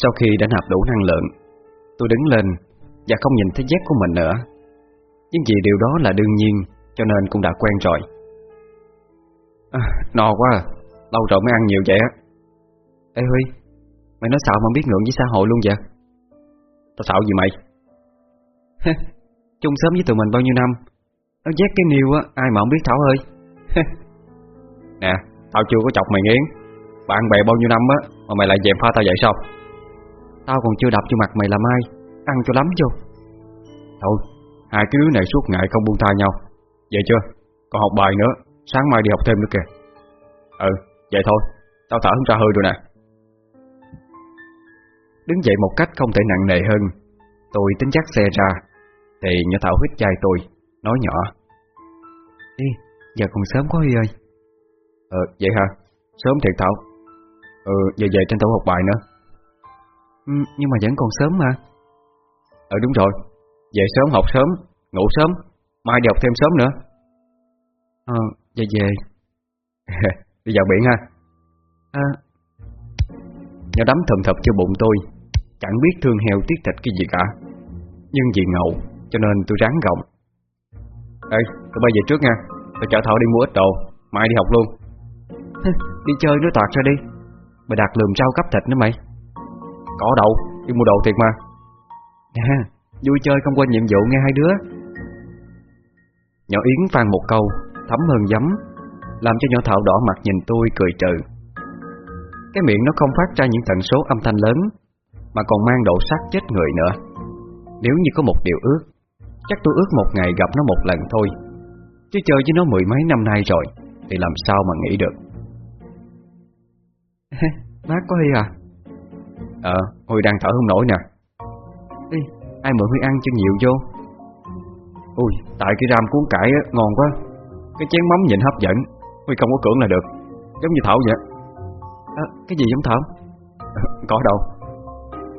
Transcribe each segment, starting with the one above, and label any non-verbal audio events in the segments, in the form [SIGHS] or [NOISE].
Sau khi đã nạp đủ năng lượng Tôi đứng lên Và không nhìn thấy dép của mình nữa. Nhưng vì điều đó là đương nhiên Cho nên cũng đã quen rồi. À, No quá à. Lâu rồi mới ăn nhiều vậy á. Ê Huy Mày nói xạo mà biết ngượng với xã hội luôn vậy? Tao xạo gì mày? Chung sớm với tụi mình bao nhiêu năm? Nó vét cái niêu á Ai mà không biết Thảo ơi. Nè Tao chưa có chọc mày nghiến. Bạn bè bao nhiêu năm á Mà mày lại dèm pha tao vậy sao? Tao còn chưa đập cho mặt mày làm ai Ăn cho lắm vô Thôi Hai cái đứa này suốt ngày không buông tha nhau. Vậy chưa? Còn học bài nữa Sáng mai đi học thêm nữa kìa. Ừ Vậy thôi. Tao thở không ra hơi rồi nè. Đứng dậy một cách không thể nặng nề hơn Tôi tính chắc xe ra Thì nhỏ Thảo hít chai tôi Nói nhỏ. Đi, giờ còn sớm quá Huy ơi. Ờ, vậy hả? Sớm thiệt Thảo. Ừ, giờ về tranh thủ học bài nữa ừ, Nhưng mà vẫn còn sớm mà. Ừ đúng rồi. Về sớm học sớm, ngủ sớm Mai đi học thêm sớm nữa. Ờ, về về. [LAUGHS] Đi vào biển ha. À. Nó đấm thầm thập cho bụng tôi. Chẳng biết thương heo tiết thịt cái gì cả. Nhưng vì ngầu Cho nên tôi ráng gọng Ê, tôi bay về trước nha. Tôi chở Thảo đi mua ít đồ. Mai đi học luôn. Đi chơi nó toạt ra đi. Mày đặt lườm rau cấp thịt nữa mày Có đâu, đi mua đồ thiệt mà. Nè, vui chơi không quên nhiệm vụ nghe hai đứa. Nhỏ Yến phan một câu Thấm hơn giấm Làm cho nhỏ Thảo đỏ mặt nhìn tôi cười trừ. Cái miệng nó không phát ra những tần số âm thanh lớn Mà còn mang độ sắc chết người nữa. Nếu như có một điều ước Chắc tôi ước một ngày gặp nó một lần thôi. Chứ chơi với nó mười mấy năm nay rồi Thì làm sao mà nghĩ được? [LAUGHS] Bác có Huy à Ờ Huy đang thở không nổi nè. Đi Ai mượn Huy ăn cho nhiều vô? Ui Tại cái ram cuốn cải á, ngon quá. Cái chén mắm nhìn hấp dẫn. Huy không có cưỡng là được. Giống như Thảo vậy. À, Cái gì giống Thảo? À, Có đâu.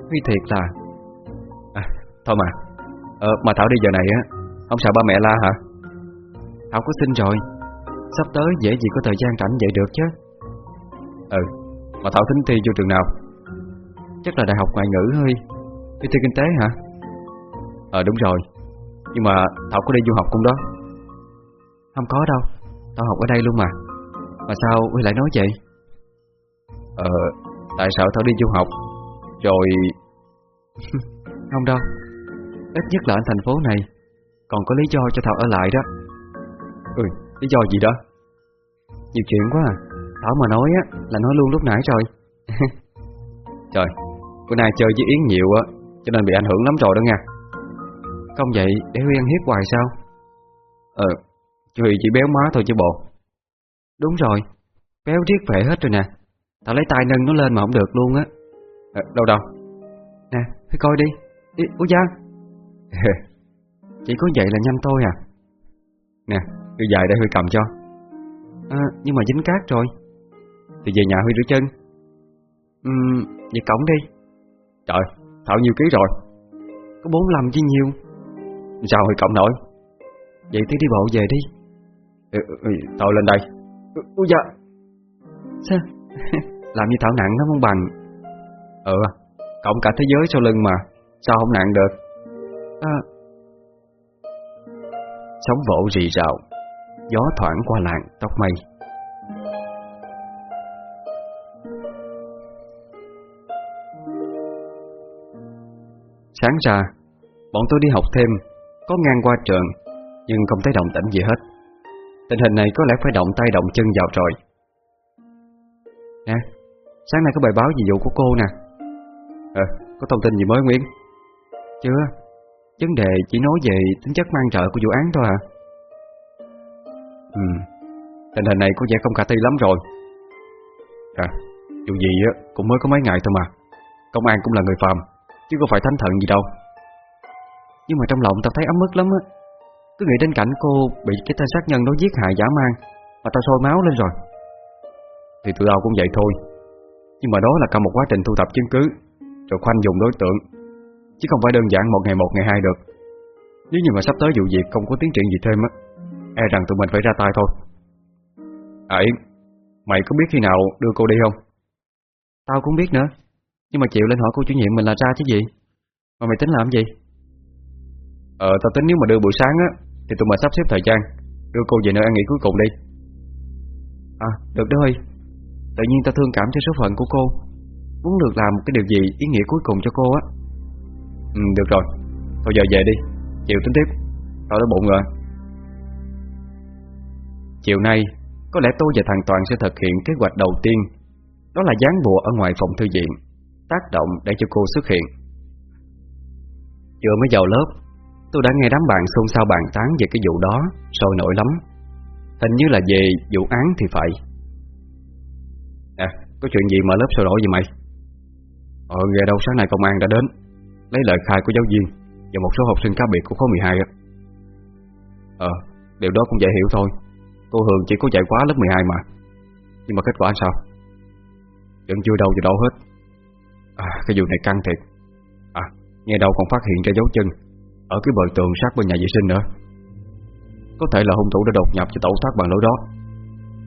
Huy thiệt là. À thôi mà. À, mà Thảo đi giờ này á Không sợ ba mẹ la hả? Thảo có xin rồi. Sắp tới dễ gì có thời gian rảnh vậy được chứ? Ừ Mà Thảo tính thi vô trường nào? Chắc là đại học ngoại ngữ hơi Đi thi kinh tế hả? Ờ đúng rồi. Nhưng mà Thảo có đi du học cũng đó. Không có đâu. Tao học ở đây luôn mà. Mà sao Huy lại nói vậy? Ờ Tại sao tao đi du học? Rồi [LAUGHS] Không đâu. Ít nhất là ở thành phố này. Còn có lý do cho Thảo ở lại đó. Ừ lý do gì đó? Nhiều chuyện quá à. Thảo mà nói á, là nói luôn lúc nãy rồi. [LAUGHS] Trời Bữa nay chơi với Yến nhiều á Cho nên bị ảnh hưởng lắm rồi đó nha. Không vậy để Huy ăn hiếp hoài sao? Ờ Huy chỉ béo má thôi chứ bộ. Đúng rồi Béo riết phệ hết rồi nè. Tao lấy tay nâng nó lên mà không được luôn á. À, Đâu đâu? Nè Huy coi đi. Đi Ủa da? Chỉ có vậy là nhanh thôi à. Nè Huy dài để Huy cầm cho. À nhưng mà dính cát rồi. Thì về nhà Huy rửa chân. Ừm Về cổng đi. Trời Thảo nhiêu ký rồi. Có 45 chứ nhiều Sao Huy cộng nổi? Vậy thì đi bộ về đi. Ừ, ừ, Tôi lên đây. Ui da Sao? [LAUGHS] Làm như Thảo nặng nó không bằng? Ừ Cộng cả thế giới sau lưng mà. Sao không nặng được? À. Sóng vỗ rì rào. Gió thoảng qua làng tóc mây Sáng ra, Bọn tôi đi học thêm, Có ngang qua trường, Nhưng không thấy động tĩnh gì hết. Tình hình này có lẽ phải động tay động chân vào rồi. Nè, Sáng nay có bài báo gì vụ của cô nè? Ờ Có thông tin gì mới Nguyễn? Chưa. Vấn đề chỉ nói về tính chất mang trợ của vụ án thôi à Ừ Tình hình này có vẻ không khả thi lắm rồi. À Dù gì á, cũng mới có mấy ngày thôi mà. Công an cũng là người phàm. Chứ không phải thánh thần gì đâu. Nhưng mà trong lòng tao thấy ấm ức lắm á. Cứ nghĩ đến cảnh cô bị cái tên sát nhân đó giết hại giả mang, Mà tao sôi máu lên rồi. Thì tụi tao cũng vậy thôi. Nhưng mà đó là cả một quá trình thu thập chứng cứ, Rồi khoanh dùng đối tượng. Chứ không phải đơn giản một ngày một, ngày hai được. Nếu như mà sắp tới vụ việc không có tiến triển gì thêm á E rằng tụi mình phải ra tay thôi. À Yến Mày có biết khi nào đưa cô đi không? Tao cũng biết nữa. Nhưng mà chịu lên hỏi cô chủ nhiệm mình là ra chứ gì? Mà mày tính làm gì? Ờ tao tính nếu mà đưa buổi sáng á Thì tụi mình sắp xếp thời gian Đưa cô về nơi ăn nghỉ cuối cùng đi. À được đó Huy. Tự nhiên tao thương cảm cho số phận của cô. Muốn được làm cái điều gì ý nghĩa cuối cùng cho cô á. Ừ được rồi. Thôi giờ về đi. Chiều tính tiếp. Tao đói bụng rồi. Chiều nay Có lẽ tôi và thằng Toàn sẽ thực hiện kế hoạch đầu tiên. Đó là dán bùa ở ngoài phòng thư viện Tác động để cho cô xuất hiện. Vừa mới vào lớp Tôi đã nghe đám bạn xôn xao bàn tán về cái vụ đó Sôi nổi lắm. Hình như là về vụ án thì phải. À, có chuyện gì mà lớp sôi nổi vậy mày? Ờ, nghe đâu sáng nay công an đã đến Lấy lời khai của giáo viên Và một số học sinh cá biệt của khối 12 á. Ờ, điều đó cũng dễ hiểu thôi. Cô Hường chỉ có dạy quá lớp 12 mà. Nhưng mà kết quả sao? Vẫn chưa đâu vào đâu hết. À, cái vụ này căng thiệt. À, nghe đâu còn phát hiện ra dấu chân Ở cái bờ tường sát bên nhà vệ sinh nữa. Có thể là hung thủ đã đột nhập và tẩu thoát bằng lối đó.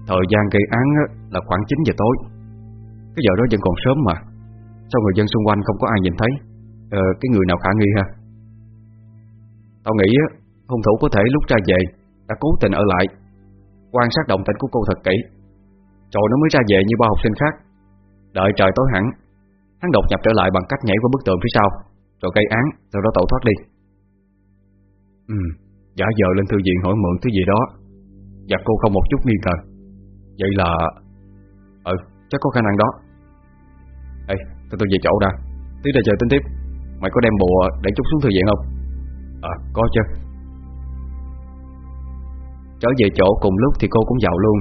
Thời gian gây án là khoảng 9 giờ tối. Cái giờ đó vẫn còn sớm mà. Sao người dân xung quanh không có ai nhìn thấy? Ờ, cái người nào khả nghi ha? Tao nghĩ hung thủ có thể lúc ra về Đã cố tình ở lại Quan sát động tĩnh của cô thật kỹ. Rồi nó mới ra về như bao học sinh khác. Đợi trời tối hẳn Hắn đột nhập trở lại bằng cách nhảy qua bức tường phía sau, Rồi gây án Rồi đó tẩu thoát đi. Ừ Giả vờ lên thư viện hỏi mượn thứ gì đó. Và cô không một chút nghi ngờ. Vậy là Ừ chắc có khả năng đó. Ê tôi tôi về chỗ đã. Tí ra chờ tính tiếp. Mày có đem bùa để chút xuống thư viện không? À có chứ. Trở về chỗ cùng lúc thì cô cũng giàu luôn.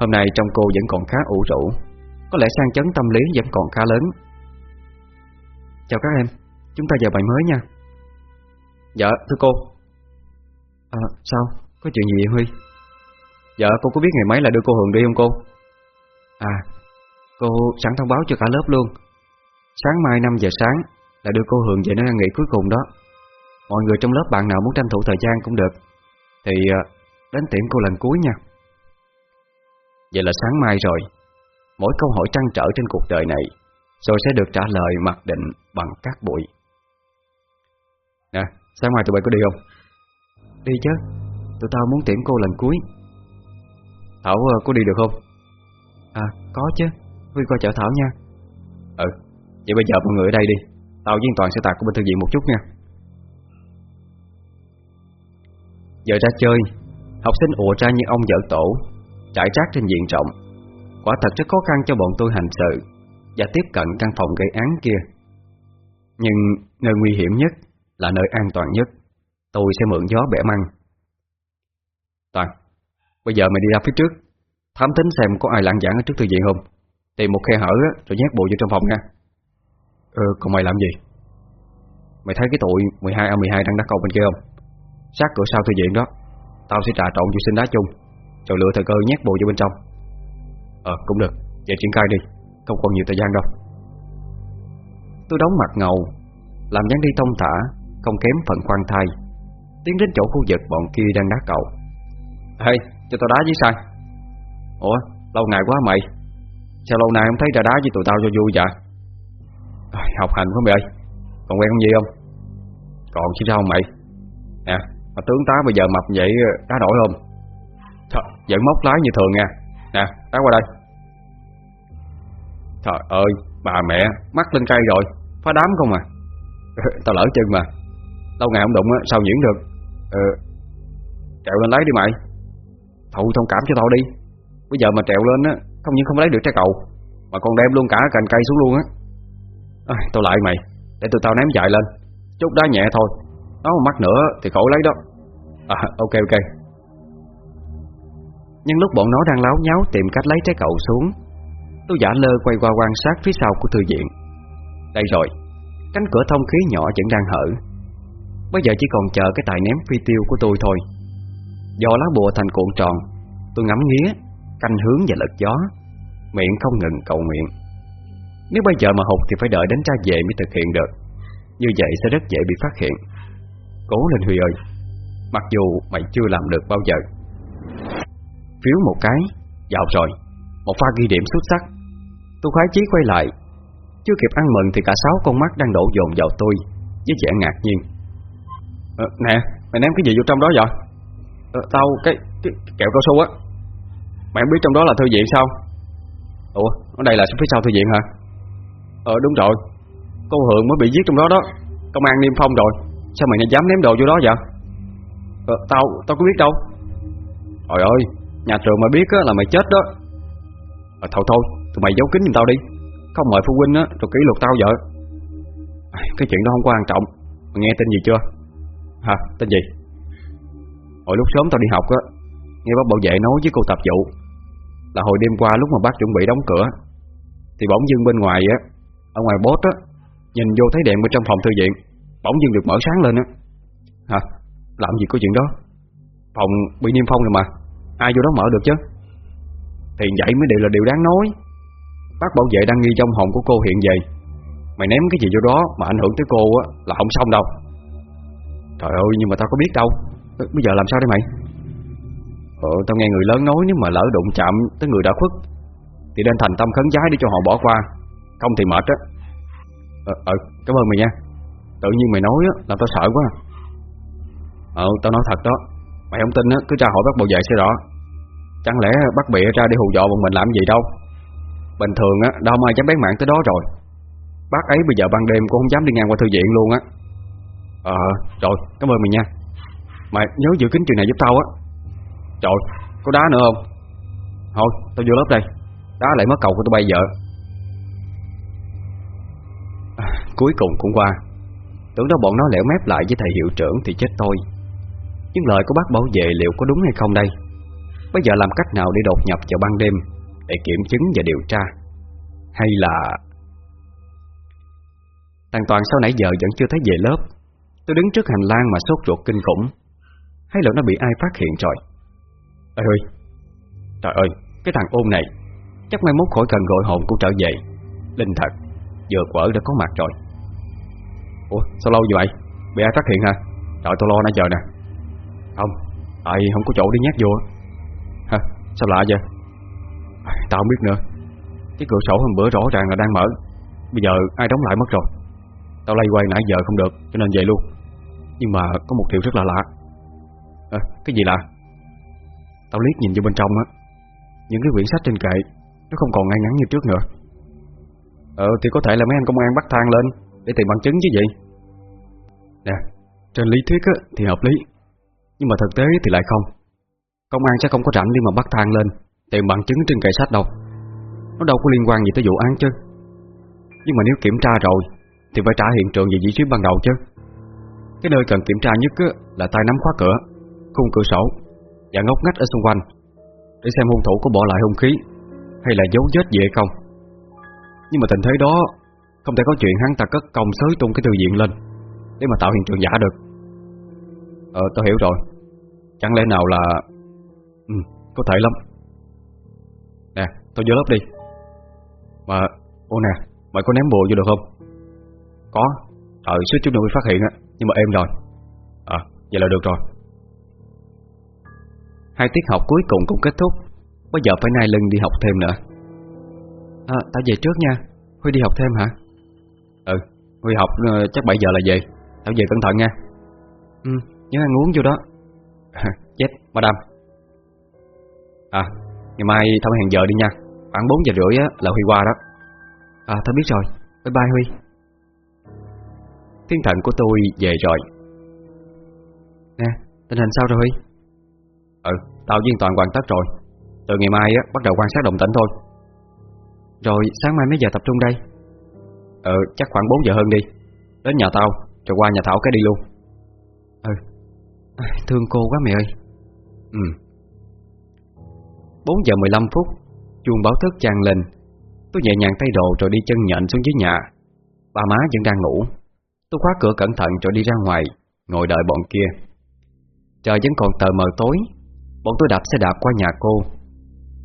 Hôm nay trong cô vẫn còn khá ủ rũ. Có lẽ sang chấn tâm lý vẫn còn khá lớn. Chào các em, Chúng ta vào bài mới nha. Dạ thưa cô. À sao? Có chuyện gì vậy Huy? Dạ cô có biết ngày mấy là đưa cô Hường đi không cô? À Cô sẵn thông báo cho cả lớp luôn. Sáng mai 5 giờ sáng Là đưa cô Hường về nơi ăn nghỉ cuối cùng đó. Mọi người trong lớp bạn nào muốn tranh thủ thời gian cũng được. Thì à, đến tiệm cô lần cuối nha. Vậy là sáng mai rồi. Mỗi câu hỏi trăn trở trên cuộc đời này Rồi sẽ được trả lời mặc định bằng các bụi. Nè, sáng mai tụi bay có đi không? Đi chứ. Tụi tao muốn tiễn cô lần cuối. Thảo ờ, có đi được không? À, có chứ. Huy coi chở Thảo nha. Ừ, vậy bây giờ mọi người ở đây đi. Tao với Toàn sẽ tạt của bên thư viện một chút nha. Giờ ra chơi Học sinh ùa ra như ông vợ tổ Trải rác trên diện rộng Quả thật rất khó khăn cho bọn tôi hành sự Và tiếp cận căn phòng gây án kia. Nhưng nơi nguy hiểm nhất Là nơi an toàn nhất. Tôi sẽ mượn gió bẻ măng. Toàn, Bây giờ mày đi ra phía trước, Thám tính xem có ai lãng giảng ở trước thư viện không? Tìm một khe hở rồi nhét bộ vô trong phòng nha. Ừ còn mày làm gì? Mày thấy cái tụi 12A12 đang đá cầu bên kia không? Sát cửa sau thư viện đó, Tao sẽ trà trộn vô sinh đá chung, Rồi lựa thời cơ nhét bộ vô bên trong. Ờ cũng được. Vậy triển khai đi. Không còn nhiều thời gian đâu. Tôi đóng mặt ngầu Làm dáng đi thông thả Không kém phần khoan thai. Tiến đến chỗ khu vực bọn kia đang đá cầu Ê cho tao đá với sai. Ủa lâu ngày quá mày. Sao lâu nay không thấy ra đá với tụi tao cho vui vậy? Học hành quá mày ơi. Còn quen không gì không? Còn chứ sao mày? Nè mà tướng tá bây giờ mập vậy đá đổi không? Thật, vẫn móc lái như thường nha. Nè đá qua đây. Trời ơi bà mẹ Mắt lên cây rồi. Phá đám không à? [LAUGHS] Tao lỡ chân mà. Lâu ngày không đụng á sao nhuyễn được? Ờ. Trèo lên lấy đi mày. Thôi thông cảm cho tao đi. Bây giờ mà trèo lên á Không những không lấy được trái cầu Mà còn đem luôn cả cành cây xuống luôn á. À, Tao lại mày Để tụi tao ném dài lên. Chút đá nhẹ thôi. Nó mắt nữa thì khổ lấy đó. À ok ok nhưng lúc bọn nó đang láo nháo Tìm cách lấy trái cậu xuống, Tôi giả lơ quay qua quan sát phía sau của thư viện. Đây rồi, Cánh cửa thông khí nhỏ vẫn đang hở. Bây giờ chỉ còn chờ cái tài ném phi tiêu của tôi thôi. Do lá bùa thành cuộn tròn, Tôi ngắm nghía Canh hướng và lật gió, Miệng không ngừng cầu nguyện. Nếu bây giờ mà hụt thì phải đợi đến ra về mới thực hiện được. Như vậy sẽ rất dễ bị phát hiện. Cố lên Huy ơi, Mặc dù mày chưa làm được bao giờ. Phiếu một cái. Vào rồi Một pha ghi điểm xuất sắc. Tôi khoái chí quay lại. Chưa kịp ăn mừng thì cả sáu con mắt đang đổ dồn vào tôi Với vẻ ngạc nhiên. Ờ, Nè, mày ném cái gì vô trong đó vậy? Ờ, tao, cái, cái, cái kẹo cao su á. Mày không biết trong đó là thư viện sao? Ủa, ở đây là phía sau thư viện hả? Ờ, đúng rồi. Cô Hường mới bị giết trong đó đó. Công an niêm phong rồi. Sao mày dám ném đồ vô đó vậy? Ờ, tao, tao có biết đâu. Trời ơi, nhà trường mà biết á, là mày chết đó. À, Thôi thôi, tụi mày giấu kín giùm tao đi. Không mời phụ huynh á, rồi kỷ luật tao vợ. Cái chuyện đó không quan trọng. Mày nghe tin gì chưa? Hả, tên gì? Hồi lúc sớm tao đi học á Nghe bác bảo vệ nói với cô tập vụ Là hồi đêm qua lúc mà bác chuẩn bị đóng cửa Thì bỗng dưng bên ngoài á Ở ngoài bốt á Nhìn vô thấy đèn bên trong phòng thư viện Bỗng dưng được mở sáng lên á. Hả, làm gì có chuyện đó? Phòng bị niêm phong rồi mà. Ai vô đó mở được chứ? Thì vậy mới đều là điều đáng nói. Bác bảo vệ đang nghi trong hồn của cô hiện về. Mày ném cái gì vô đó Mà ảnh hưởng tới cô á là không xong đâu. Trời ơi nhưng mà tao có biết đâu. Bây giờ làm sao đây mày? Ờ tao nghe người lớn nói Nếu mà lỡ đụng chạm tới người đã khuất Thì nên thành tâm khấn giái để cho họ bỏ qua. Không thì mệt á. Ờ, ờ cảm ơn mày nha. Tự nhiên mày nói á làm tao sợ quá. Ờ tao nói thật đó. Mày không tin á cứ tra hỏi bác bảo vệ sẽ rõ Chẳng lẽ bắt bịa ra để hù dọ bọn mình làm gì đâu? Bình thường á đâu ai dám bén mạng tới đó rồi. Bác ấy bây giờ ban đêm cũng không dám đi ngang qua thư viện luôn á. Ờ rồi cảm ơn mày nha. Mày nhớ giữ kín chuyện này giúp tao á. Trời có đá nữa không? Thôi tao vô lớp đây. Đá lại mất cầu của tụi bay vợ. À, Cuối cùng cũng qua. Tưởng đó bọn nó lẻo mép lại với thầy hiệu trưởng thì chết tôi nhưng lời của bác bảo vệ liệu có đúng hay không đây? Bây giờ làm cách nào để đột nhập vào ban đêm Để kiểm chứng và điều tra? Hay là Tàn toàn sau nãy giờ vẫn chưa thấy về lớp? Tôi đứng trước hành lang mà sốt ruột kinh khủng. Hay là nó bị ai phát hiện rồi? Ê ơi! Trời ơi! Cái thằng ôn này, Chắc mai mốt khỏi cần gọi hồn cũng trở về. Linh thật, Vừa quở đã có mặt rồi. Ủa, sao lâu vậy Bị ai phát hiện hả? Trời, tôi lo nãy giờ nè. Không ai không có chỗ để nhét vô Hả sao lạ vậy? Tao không biết nữa. Cái cửa sổ hôm bữa rõ ràng là đang mở. Bây giờ ai đóng lại mất rồi. Tao lay quay nãy giờ không được cho nên về luôn. Nhưng mà có một điều rất là lạ. À, Cái gì lạ? Tao liếc nhìn vô bên trong á. Những cái quyển sách trên kệ Nó không còn ngay ngắn như trước nữa. Ờ thì có thể là mấy anh công an bắt thang lên Để tìm bằng chứng chứ gì. Nè Trên lý thuyết á, thì hợp lý. Nhưng mà thực tế thì lại không. Công an sẽ không có rảnh đi mà bắt thang lên, Tìm bằng chứng trên kệ sách đâu. Nó đâu có liên quan gì tới vụ án chứ. Nhưng mà nếu kiểm tra rồi, Thì phải trả hiện trường về vị trí ban đầu chứ. Cái nơi cần kiểm tra nhất là tay nắm khóa cửa, Khung cửa sổ Và ngóc ngách ở xung quanh, Để xem hung thủ có bỏ lại hung khí Hay là dấu vết gì hay không. Nhưng mà tình thế đó, Không thể có chuyện hắn ta cất công xới tung cái thư viện lên, Để mà tạo hiện trường giả được. Ờ tôi hiểu rồi. Chẳng lẽ nào là Ừ có thể lắm. Nè tôi vô lớp đi. Mà, Ô nè, Mày có ném bùa vô được không? Có. Ờ suýt chút nữa bị phát hiện á, Nhưng mà êm rồi. À vậy là được rồi. Hai tiết học cuối cùng cũng kết thúc. Bây giờ phải nai lưng đi học thêm nữa. À tao về trước nha. Huy đi học thêm hả? Ừ Huy học ờ, chắc 7 giờ là về. Tao về cẩn thận nha. Ừ nhớ ăn uống vô đó. [LAUGHS] Chết madam. À ngày mai tao hẹn giờ đi nha. Khoảng 4 giờ rưỡi á, là Huy qua đó. À tao biết rồi. Bye bye Huy. Thiên thần của tôi về rồi. Nè tình hình sao rồi Huy? Ừ tao với Toàn hoàn tất rồi. Từ ngày mai á, bắt đầu quan sát động tĩnh thôi. Rồi sáng mai mấy giờ tập trung đây? Ừ chắc khoảng 4 giờ hơn đi. Đến nhà tao Rồi qua nhà Thảo cái đi luôn Thương cô quá mẹ ơi. Ừ. 4 giờ 15 phút Chuông báo thức trang lên. Tôi nhẹ nhàng tay đồ rồi đi chân nhện xuống dưới nhà. Ba má vẫn đang ngủ. Tôi khóa cửa cẩn thận rồi đi ra ngoài Ngồi đợi bọn kia. Trời vẫn còn tờ mờ tối. Bọn tôi đạp xe đạp qua nhà cô.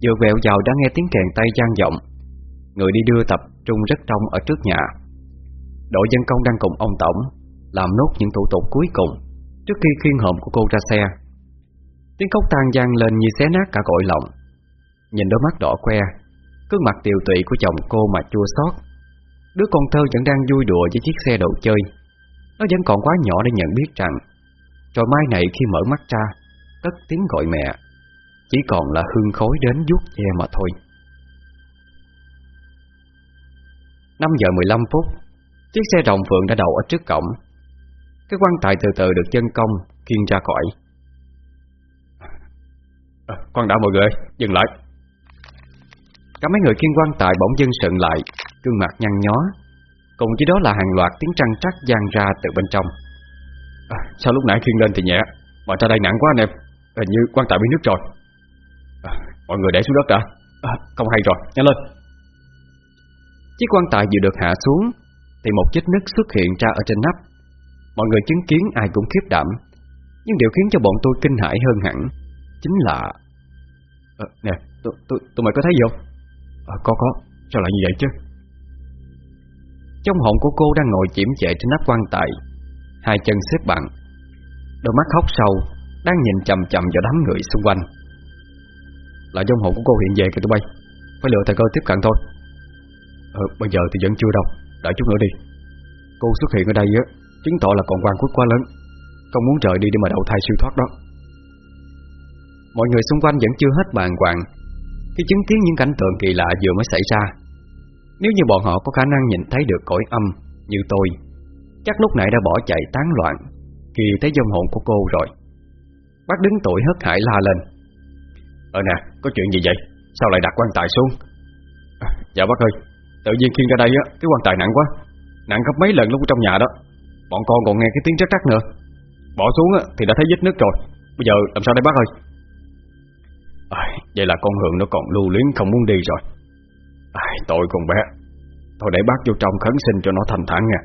Vừa vẹo vào đã nghe tiếng kèn tay gian vọng. Người đi đưa tập trung rất đông ở trước nhà. Đội dân công đang cùng ông Tổng Làm nốt những thủ tục cuối cùng Trước khi khiên hộm của cô ra xe, Tiếng khóc tan gian lên như xé nát cả cội lòng. Nhìn đôi mắt đỏ que Cương mặt tiều tụy của chồng cô mà chua xót. Đứa con thơ vẫn đang vui đùa với chiếc xe đồ chơi. Nó vẫn còn quá nhỏ để nhận biết rằng Rồi mai này khi mở mắt ra, Cất tiếng gọi mẹ, Chỉ còn là hương khói đến vuốt che mà thôi. 5 giờ 15 phút, Chiếc xe rồng phượng đã đậu ở trước cổng. Cái quan tài từ từ được chân công Khiên ra khỏi. À, Con đã mọi người dừng lại. Cả mấy người khiên quan tài bỗng dưng sợn lại Gương mặt nhăn nhó. Cùng với đó là hàng loạt tiếng trăng trắc gian ra từ bên trong. À, Sao lúc nãy khiên lên thì nhẹ? Mà ra đây nặng quá anh em Hình như quan tài bị nước rồi. À, Mọi người để xuống đất đã. À, Không hay rồi, nhanh lên. Chiếc quan tài vừa được hạ xuống Thì một vết nứt xuất hiện ra ở trên nắp Mọi người chứng kiến ai cũng khiếp đảm. Nhưng điều khiến cho bọn tôi kinh hãi hơn hẳn Chính là à, Nè, tụi mày có thấy gì không? À, có có, sao lại như vậy chứ? Trong họng của cô đang ngồi chiếm chệ trên nắp quan tài Hai chân xếp bằng Đôi mắt hốc sâu Đang nhìn chầm chầm vào đám người xung quanh. Là trong hồn của cô hiện về kìa tụi bay. Phải lựa thời cơ tiếp cận thôi. Ờ, bây giờ thì vẫn chưa đâu. Đợi chút nữa đi. Cô xuất hiện ở đây á. Chứng tỏ là còn quan quốc quá lớn. Không muốn rời đi để mà đậu thai siêu thoát đó. Mọi người xung quanh vẫn chưa hết bàn hoàng. Khi chứng kiến những cảnh tượng kỳ lạ vừa mới xảy ra Nếu như bọn họ có khả năng nhìn thấy được cõi âm Như tôi Chắc lúc nãy đã bỏ chạy tán loạn Khi thấy dông hồn của cô rồi. Bác đứng tuổi hất hải la lên. Ờ nè, có chuyện gì vậy? Sao lại đặt quan tài xuống? À, dạ bác ơi, Tự nhiên khiêng ra đây á Cái quan tài nặng quá. Nặng gấp mấy lần lúc trong nhà đó. Bọn con còn nghe cái tiếng rắc rắc nữa. Bỏ xuống á thì đã thấy vết nước rồi. Bây giờ làm sao đây bác ơi? À, Vậy là con Hường nó còn lưu luyến không muốn đi rồi. À, Tội con bé. Thôi để bác vô trong khấn sinh cho nó thành thản nha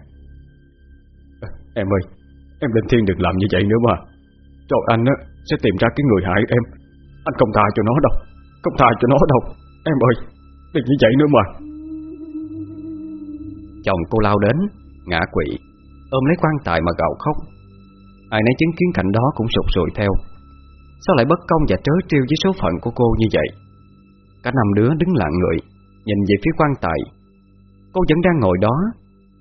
à, Em ơi Em lên thiên đừng làm như vậy nữa mà. Rồi anh á sẽ tìm ra cái người hại em. Anh không tha cho nó đâu. Không tha cho nó đâu. Em ơi Đừng như vậy nữa mà. Chồng cô lao đến Ngã quỵ. Ôm lấy quan tài mà gào khóc. Ai nấy chứng kiến cảnh đó cũng sụt sùi theo. Sao lại bất công và trớ trêu với số phận của cô như vậy? Cả năm đứa đứng lặng người, Nhìn về phía quan tài. Cô vẫn đang ngồi đó,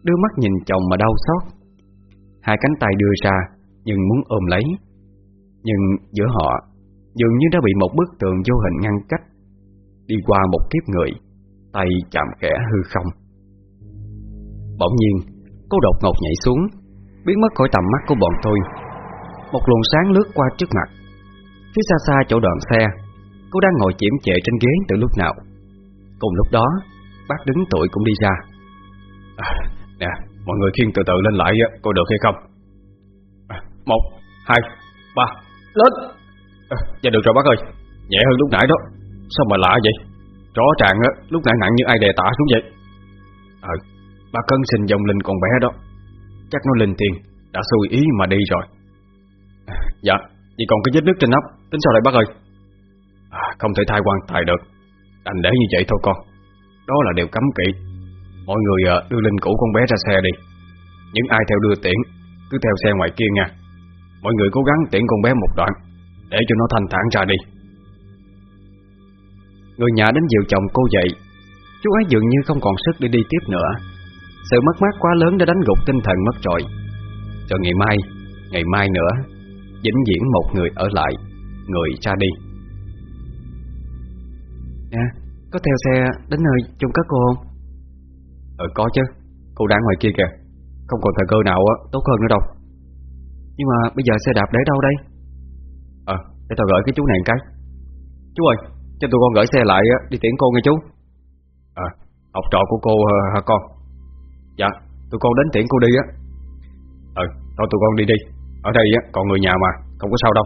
Đưa mắt nhìn chồng mà đau xót. Hai cánh tay đưa ra, Nhưng muốn ôm lấy. Nhưng giữa họ, Dường như đã bị một bức tường vô hình ngăn cách. Đi qua một kiếp người, Tay chạm khẽ hư không. Bỗng nhiên Cô đột ngột nhảy xuống Biến mất khỏi tầm mắt của bọn tôi. Một luồng sáng lướt qua trước mặt. Phía xa xa chỗ đoạn xe Cô đang ngồi chiếm chệ trên ghế từ lúc nào. Cùng lúc đó Bác đứng tuổi cũng đi ra. À, Nè Mọi người khiêng từ từ lên lại Cô được hay không? À, Một Hai Ba Lên! À, Dạ được rồi bác ơi. Nhẹ hơn lúc nãy đó. Sao mà lạ vậy? Rõ ràng á Lúc nãy nặng như ai đè tả xuống vậy? Ờ Bà cân xin dòng linh con bé đó. Chắc nó linh tiền Đã xui ý mà đi rồi. Dạ Chỉ còn cái vết nước trên nắp Tính sao đây bác ơi? À, Không thể thay quan tài được. Đành để như vậy thôi con. Đó là điều cấm kỵ. Mọi người à, đưa linh cũ con bé ra xe đi. Những ai theo đưa tiễn Cứ theo xe ngoài kia nha. Mọi người cố gắng tiễn con bé một đoạn Để cho nó thanh thản ra đi. Người nhà đến dìu chồng cô dậy. Chú ấy dường như không còn sức để đi tiếp nữa sự mất mát quá lớn đã đánh gục tinh thần mất rồi. Rồi ngày mai Ngày mai nữa Vĩnh viễn một người ở lại Người ra đi. Nè Có theo xe đến nơi chung cất cô không? Ừ có chứ. Cô đang ngoài kia kìa. Không còn thời cơ nào tốt hơn nữa đâu. Nhưng mà bây giờ xe đạp để đâu đây? Ờ Để tao gửi cái chú này một cái. Chú ơi Cho tụi con gửi xe lại đi tiễn cô nghe chú. Ờ Học trò của cô hả con Dạ tụi con đến tiễn cô đi á. Ừ thôi tụi con đi đi. Ở đây á, còn người nhà mà, Không có sao đâu.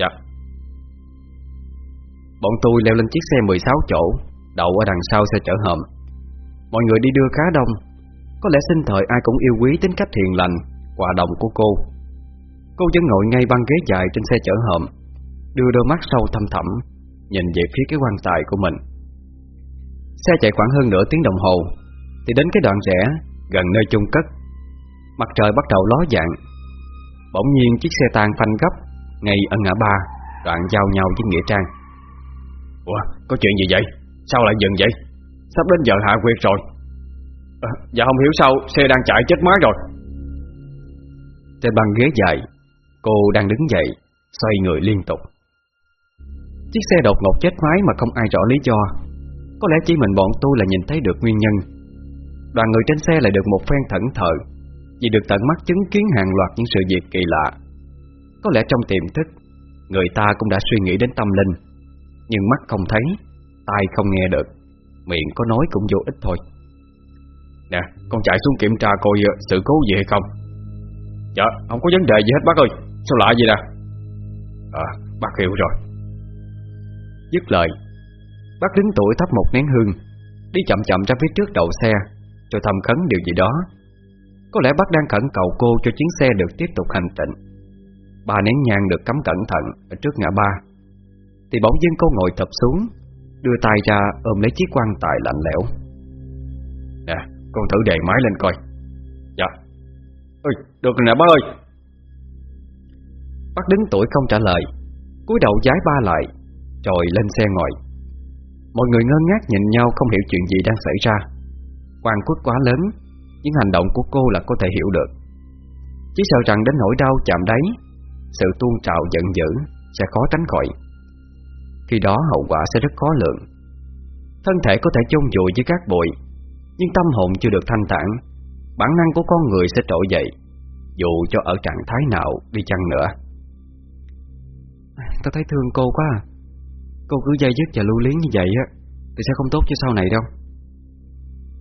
Dạ. Bọn tôi leo lên chiếc xe 16 chỗ, Đậu ở đằng sau xe chở hòm. Mọi người đi đưa khá đông. Có lẽ sinh thời ai cũng yêu quý tính cách hiền lành, Hòa đồng của cô. Cô vẫn ngồi ngay băng ghế dài trên xe chở hòm, Đưa đôi mắt sâu thăm thẳm, Nhìn về phía cái quan tài của mình. Xe chạy khoảng hơn nửa tiếng đồng hồ thì đến cái đoạn rẽ Gần nơi chung cất Mặt trời bắt đầu ló dạng. Bỗng nhiên chiếc xe tan phanh gấp Ngay ở ngã ba Đoạn giao nhau với Nghĩa Trang. Ủa có chuyện gì vậy? Sao lại dừng vậy? Sắp đến giờ hạ quyệt rồi. À, Dạ không hiểu sao Xe đang chạy chết máy rồi. Trên băng ghế dài Cô đang đứng dậy Xoay người liên tục. Chiếc xe đột ngột chết máy mà không ai rõ lý do. Có lẽ chỉ mình bọn tôi là nhìn thấy được nguyên nhân Đoàn người trên xe lại được một phen thẫn thờ Vì được tận mắt chứng kiến hàng loạt những sự việc kỳ lạ. Có lẽ trong tiềm thức Người ta cũng đã suy nghĩ đến tâm linh Nhưng mắt không thấy Tai không nghe được Miệng có nói cũng vô ích thôi. Nè, con chạy xuống kiểm tra coi ờ, sự cố gì hay không? Dạ, không có vấn đề gì hết bác ơi. Sao lạ vậy nè? À, bác hiểu rồi. Dứt lời Bác đứng tuổi thắp một nén hương Đi chậm chậm ra phía trước đầu xe. Rồi thầm khấn điều gì đó. Có lẽ bác đang khẩn cầu cô cho chuyến xe được tiếp tục hành tịnh. Ba nén nhang được cắm cẩn thận Ở trước ngã ba. Thì bỗng dưng cô ngồi thập xuống, Đưa tay ra ôm lấy chiếc quan tài lạnh lẽo. Nè, con thử đèn máy lên coi. Dạ. Ôi, được rồi nè, bác ơi. Bác đứng tuổi không trả lời, cúi đầu giái ba lại Rồi lên xe ngồi. Mọi người ngơ ngác nhìn nhau không hiểu chuyện gì đang xảy ra. Quan quốc quá lớn Những hành động của cô là có thể hiểu được. Chỉ sợ rằng đến nỗi đau chạm đáy Sự tuôn trào giận dữ Sẽ khó tránh khỏi. Khi đó hậu quả sẽ rất khó lượng Thân thể có thể chôn vùi với các bụi Nhưng tâm hồn chưa được thanh thản Bản năng của con người sẽ trỗi dậy Dù cho ở trạng thái nào đi chăng nữa. Tao thấy thương cô quá à. Cô cứ dây dứt và lưu luyến như vậy á Thì sẽ không tốt cho sau này đâu.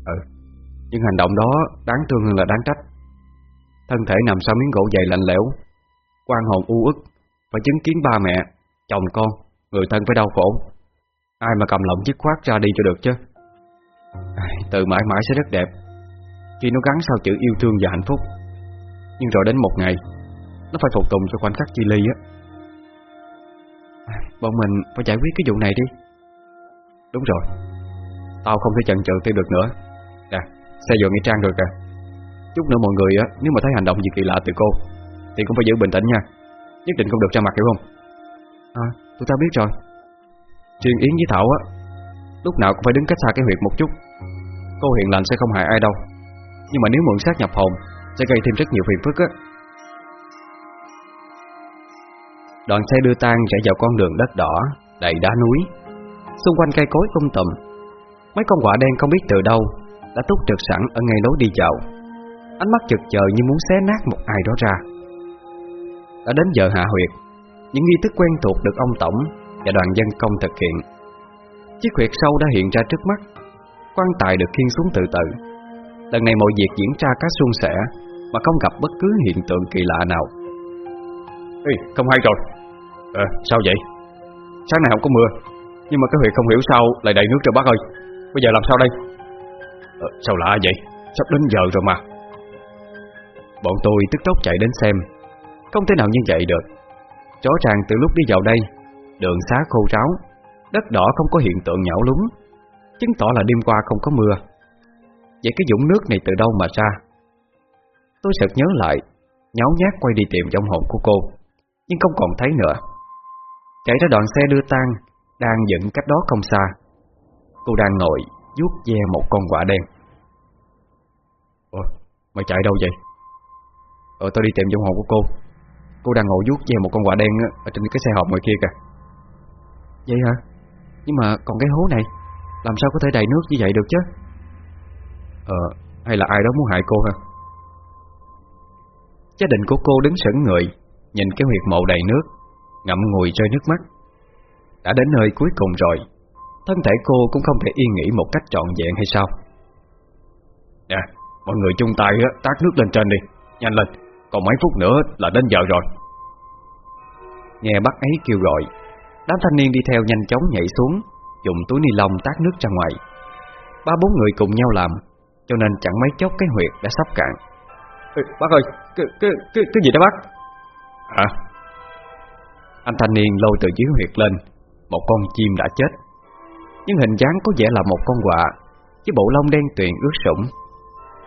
Ừ nhưng hành động đó đáng thương hơn là đáng trách. Thân thể nằm sau miếng gỗ dày lạnh lẽo quan hồn u ức Phải chứng kiến ba mẹ, chồng con Người thân phải đau khổ. Ai mà cầm lòng chiếc khoát ra đi cho được chứ? Từ mãi mãi sẽ rất đẹp. Khi nó gắn sau chữ yêu thương và hạnh phúc. Nhưng rồi đến một ngày Nó phải phục tùng cho khoảnh khắc chia ly á. Bọn mình phải giải quyết cái vụ này đi. Đúng rồi. Tao không thể chần chừ thêm được nữa. Nè, xe dọn nghĩa trang rồi kìa Chút nữa mọi người á, nếu mà thấy hành động gì kỳ lạ từ cô Thì cũng phải giữ bình tĩnh nha. Nhất định không được ra mặt hiểu không? À, tụi tao biết rồi. Riêng Yến với Thảo á Lúc nào cũng phải đứng cách xa cái huyệt một chút. Cô hiền lành sẽ không hại ai đâu. Nhưng mà nếu mượn sát nhập hồn Sẽ gây thêm rất nhiều phiền phức á. Đoàn xe đưa tang chạy vào con đường đất đỏ Đầy đá núi. Xung quanh cây cối um tùm Mấy con quạ đen không biết từ đâu đã túc trực sẵn ở ngay lối đi vào Ánh mắt chực chờ như muốn xé nát một ai đó ra. Đã đến giờ hạ huyệt Những nghi thức quen thuộc được ông Tổng Và đoàn dân công thực hiện. Chiếc huyệt sâu đã hiện ra trước mắt quan tài được khiên xuống từ từ. Lần này mọi việc diễn ra khá suôn sẻ Mà không gặp bất cứ hiện tượng kỳ lạ nào. Ê, không hay rồi. Ờ, sao vậy? Sáng nay không có mưa Nhưng mà cái huyệt không hiểu sao lại đầy nước rồi bác ơi. Bây giờ làm sao đây? Ờ, sao lạ vậy? Sắp đến giờ rồi mà. Bọn tôi tức tốc chạy đến xem. Không thể nào như vậy được. Rõ ràng từ lúc đi vào đây, Đường xá khô ráo, Đất đỏ không có hiện tượng nhão lúng, Chứng tỏ là đêm qua không có mưa. Vậy cái dũng nước này từ đâu mà ra? Tôi sực nhớ lại, Nháo nhát quay đi tìm trong hồn của cô, Nhưng không còn thấy nữa. Chạy ra đoạn xe đưa tang, Đang dựng cách đó không xa. Cô đang ngồi vuốt ve một con quả đen. Ủa, mày chạy đâu vậy? Ờ, tôi đi tìm trong hồn của cô Cô đang ngồi vuốt ve một con quả đen Ở trên cái xe hộp ngoài kia kìa Vậy hả? Nhưng mà còn cái hố này Làm sao có thể đầy nước như vậy được chứ? Ờ, hay là ai đó muốn hại cô hả? Gia đình của cô đứng sững người Nhìn cái huyệt mộ đầy nước Ngậm ngùi rơi nước mắt Đã đến nơi cuối cùng rồi Thân thể cô cũng không thể yên nghỉ một cách trọn vẹn hay sao Nè Mọi người chung tay á, tát nước lên trên đi. Nhanh lên Còn mấy phút nữa là đến giờ rồi. Nghe bác ấy kêu gọi Đám thanh niên đi theo nhanh chóng nhảy xuống Dùng túi ni lông tát nước ra ngoài. Ba bốn người cùng nhau làm Cho nên chẳng mấy chốc cái huyệt đã sắp cạn. Ê, Bác ơi cái, cái, cái, cái gì đó bác? Hả? Anh thanh niên lôi từ dưới huyệt lên Một con chim đã chết. Nhưng hình dáng có vẻ là một con quạ Với bộ lông đen tuyền ướt sũng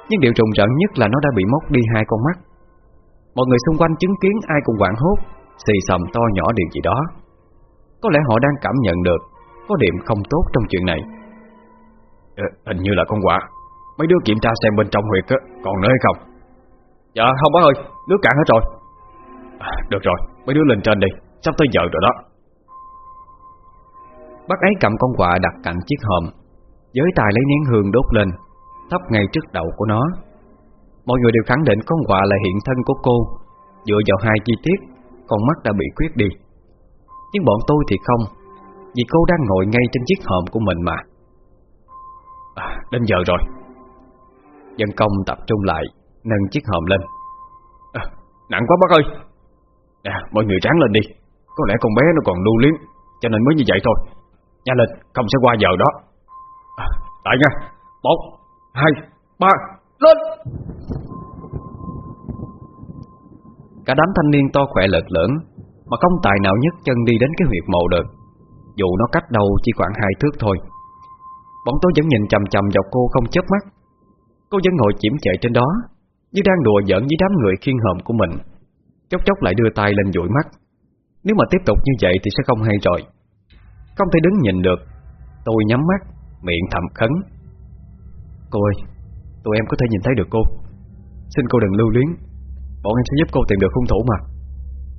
Nhưng điều trùng rợn nhất là nó đã bị móc đi hai con mắt. Mọi người xung quanh chứng kiến ai cũng quảng hốt Xì xầm to nhỏ điều gì đó. Có lẽ họ đang cảm nhận được Có điểm không tốt trong chuyện này. Ờ, Hình như là con quạ. Mấy đứa kiểm tra xem bên trong huyệt á còn nữa hay không? Dạ không bác ơi Nước cạn hết rồi. À, Được rồi mấy đứa lên trên đi Sắp tới giờ rồi đó. Bác ấy cầm con quạ đặt cạnh chiếc hòm Giới tài lấy nén hương đốt lên thấp ngay trước đầu của nó. Mọi người đều khẳng định con quạ là hiện thân của cô. Dựa vào hai chi tiết Con mắt đã bị khuyết đi. Nhưng bọn tôi thì không Vì cô đang ngồi ngay trên chiếc hòm của mình mà. À, Đến giờ rồi. Dân công tập trung lại Nâng chiếc hòm lên. À, Nặng quá bác ơi. À, Mọi người ráng lên đi. Có lẽ con bé nó còn lưu luyến Cho nên mới như vậy thôi. Nhanh lên, không sẽ qua giờ đó. À, Tại nha Một, hai, ba, lên Cả đám thanh niên to khỏe lợt lỡn Mà không tài nào nhấc chân đi đến cái huyệt mộ được Dù nó cách đâu chỉ khoảng hai thước thôi. Bọn tôi vẫn nhìn chầm chầm vào cô không chớp mắt. Cô vẫn ngồi chiếm chạy trên đó Như đang đùa giỡn với đám người khiên hòm của mình. Chốc chốc lại đưa tay lên dụi mắt. Nếu mà tiếp tục như vậy thì sẽ không hay rồi. Không thể đứng nhìn được. Tôi nhắm mắt Miệng thầm khấn Cô ơi Tụi em có thể nhìn thấy được cô. Xin cô đừng lưu luyến. Bọn em sẽ giúp cô tìm được hung thủ mà.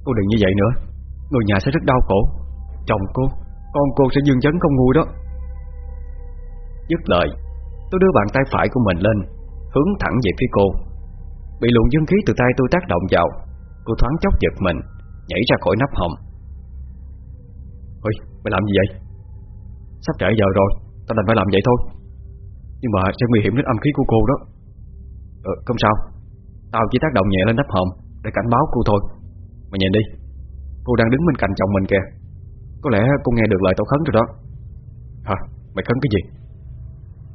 Cô đừng như vậy nữa. Người nhà sẽ rất đau khổ. Chồng cô, con cô sẽ dương chấn không ngu đó. Dứt lời Tôi đưa bàn tay phải của mình lên Hướng thẳng về phía cô. Bị luồng dương khí từ tay tôi tác động vào Cô thoáng chốc giật mình Nhảy ra khỏi nắp hồng Ôi, mày làm gì vậy? Sắp trễ giờ rồi Tao đành phải làm vậy thôi. Nhưng mà sẽ nguy hiểm đến âm khí của cô đó. Ờ, không sao. Tao chỉ tác động nhẹ lên nắp hòm Để cảnh báo cô thôi. Mày nhìn đi Cô đang đứng bên cạnh chồng mình kìa. Có lẽ cô nghe được lời tao khấn rồi đó. Hả? Mày khấn cái gì?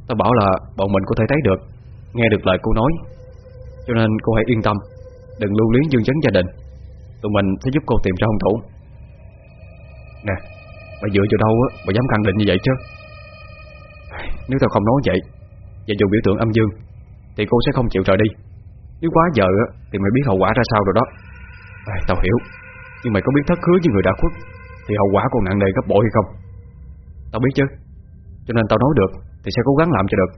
Tao bảo là bọn mình có thể thấy được Nghe được lời cô nói. Cho nên cô hãy yên tâm Đừng lưu luyến dương chấn gia đình. Tụi mình sẽ giúp cô tìm ra hung thủ. Nè mày dựa vào đâu á mày dám khẳng định như vậy chứ? Nếu tao không nói vậy Và dùng biểu tượng âm dương Thì cô sẽ không chịu rời đi. Nếu quá giờ Thì mày biết hậu quả ra sao rồi đó. À, Tao hiểu. Nhưng mày có biết thất hứa với người đã khuất Thì hậu quả còn nặng nề gấp bội hay không? Tao biết chứ. Cho nên tao nói được Thì sẽ cố gắng làm cho được.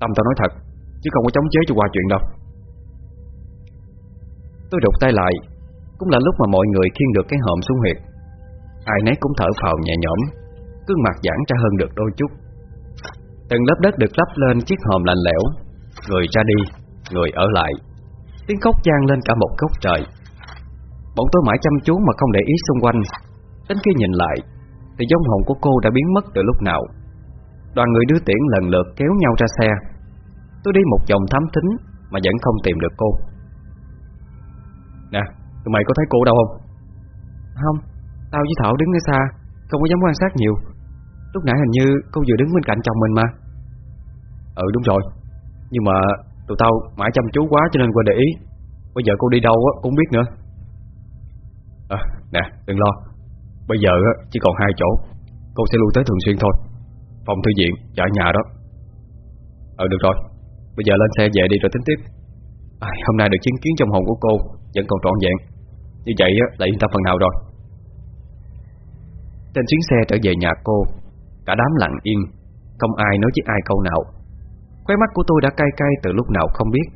Tâm tao nói thật Chứ không có chống chế cho qua chuyện đâu. Tôi đục tay lại Cũng là lúc mà mọi người khiêng được cái hòm xuống huyệt. Ai nấy cũng thở phào nhẹ nhõm Cương mặt giãn ra hơn được đôi chút. Từng lớp đất được lắp lên chiếc hòm lạnh lẽo. Người ra đi Người ở lại. Tiếng khóc gian lên cả một góc trời. Bọn tôi mãi chăm chú mà không để ý xung quanh. Đến khi nhìn lại Thì giống hồn của cô đã biến mất từ lúc nào. Đoàn người đưa tiễn lần lượt kéo nhau ra xe. Tôi đi một vòng thám thính Mà vẫn không tìm được cô. Nè, tụi mày có thấy cô đâu không? Không, tao với Thảo đứng ở xa Không có dám quan sát nhiều. Lúc nãy hình như cô vừa đứng bên cạnh chồng mình mà. Ừ đúng rồi. Nhưng mà tụi tao mãi chăm chú quá cho nên quên để ý. Bây giờ cô đi đâu á cũng biết nữa. À nè đừng lo. Bây giờ chỉ còn hai chỗ. Cô sẽ lui tới thường xuyên thôi. Phòng thư viện và nhà đó. Ừ được rồi. Bây giờ lên xe về đi rồi tính tiếp. À, Hôm nay được chứng kiến trong hồn của cô Vẫn còn trọn vẹn. Như vậy là yên tâm phần nào rồi. Trên chuyến xe trở về nhà cô Cả đám lặng yên Không ai nói với ai câu nào. Khóe mắt của tôi đã cay cay từ lúc nào không biết.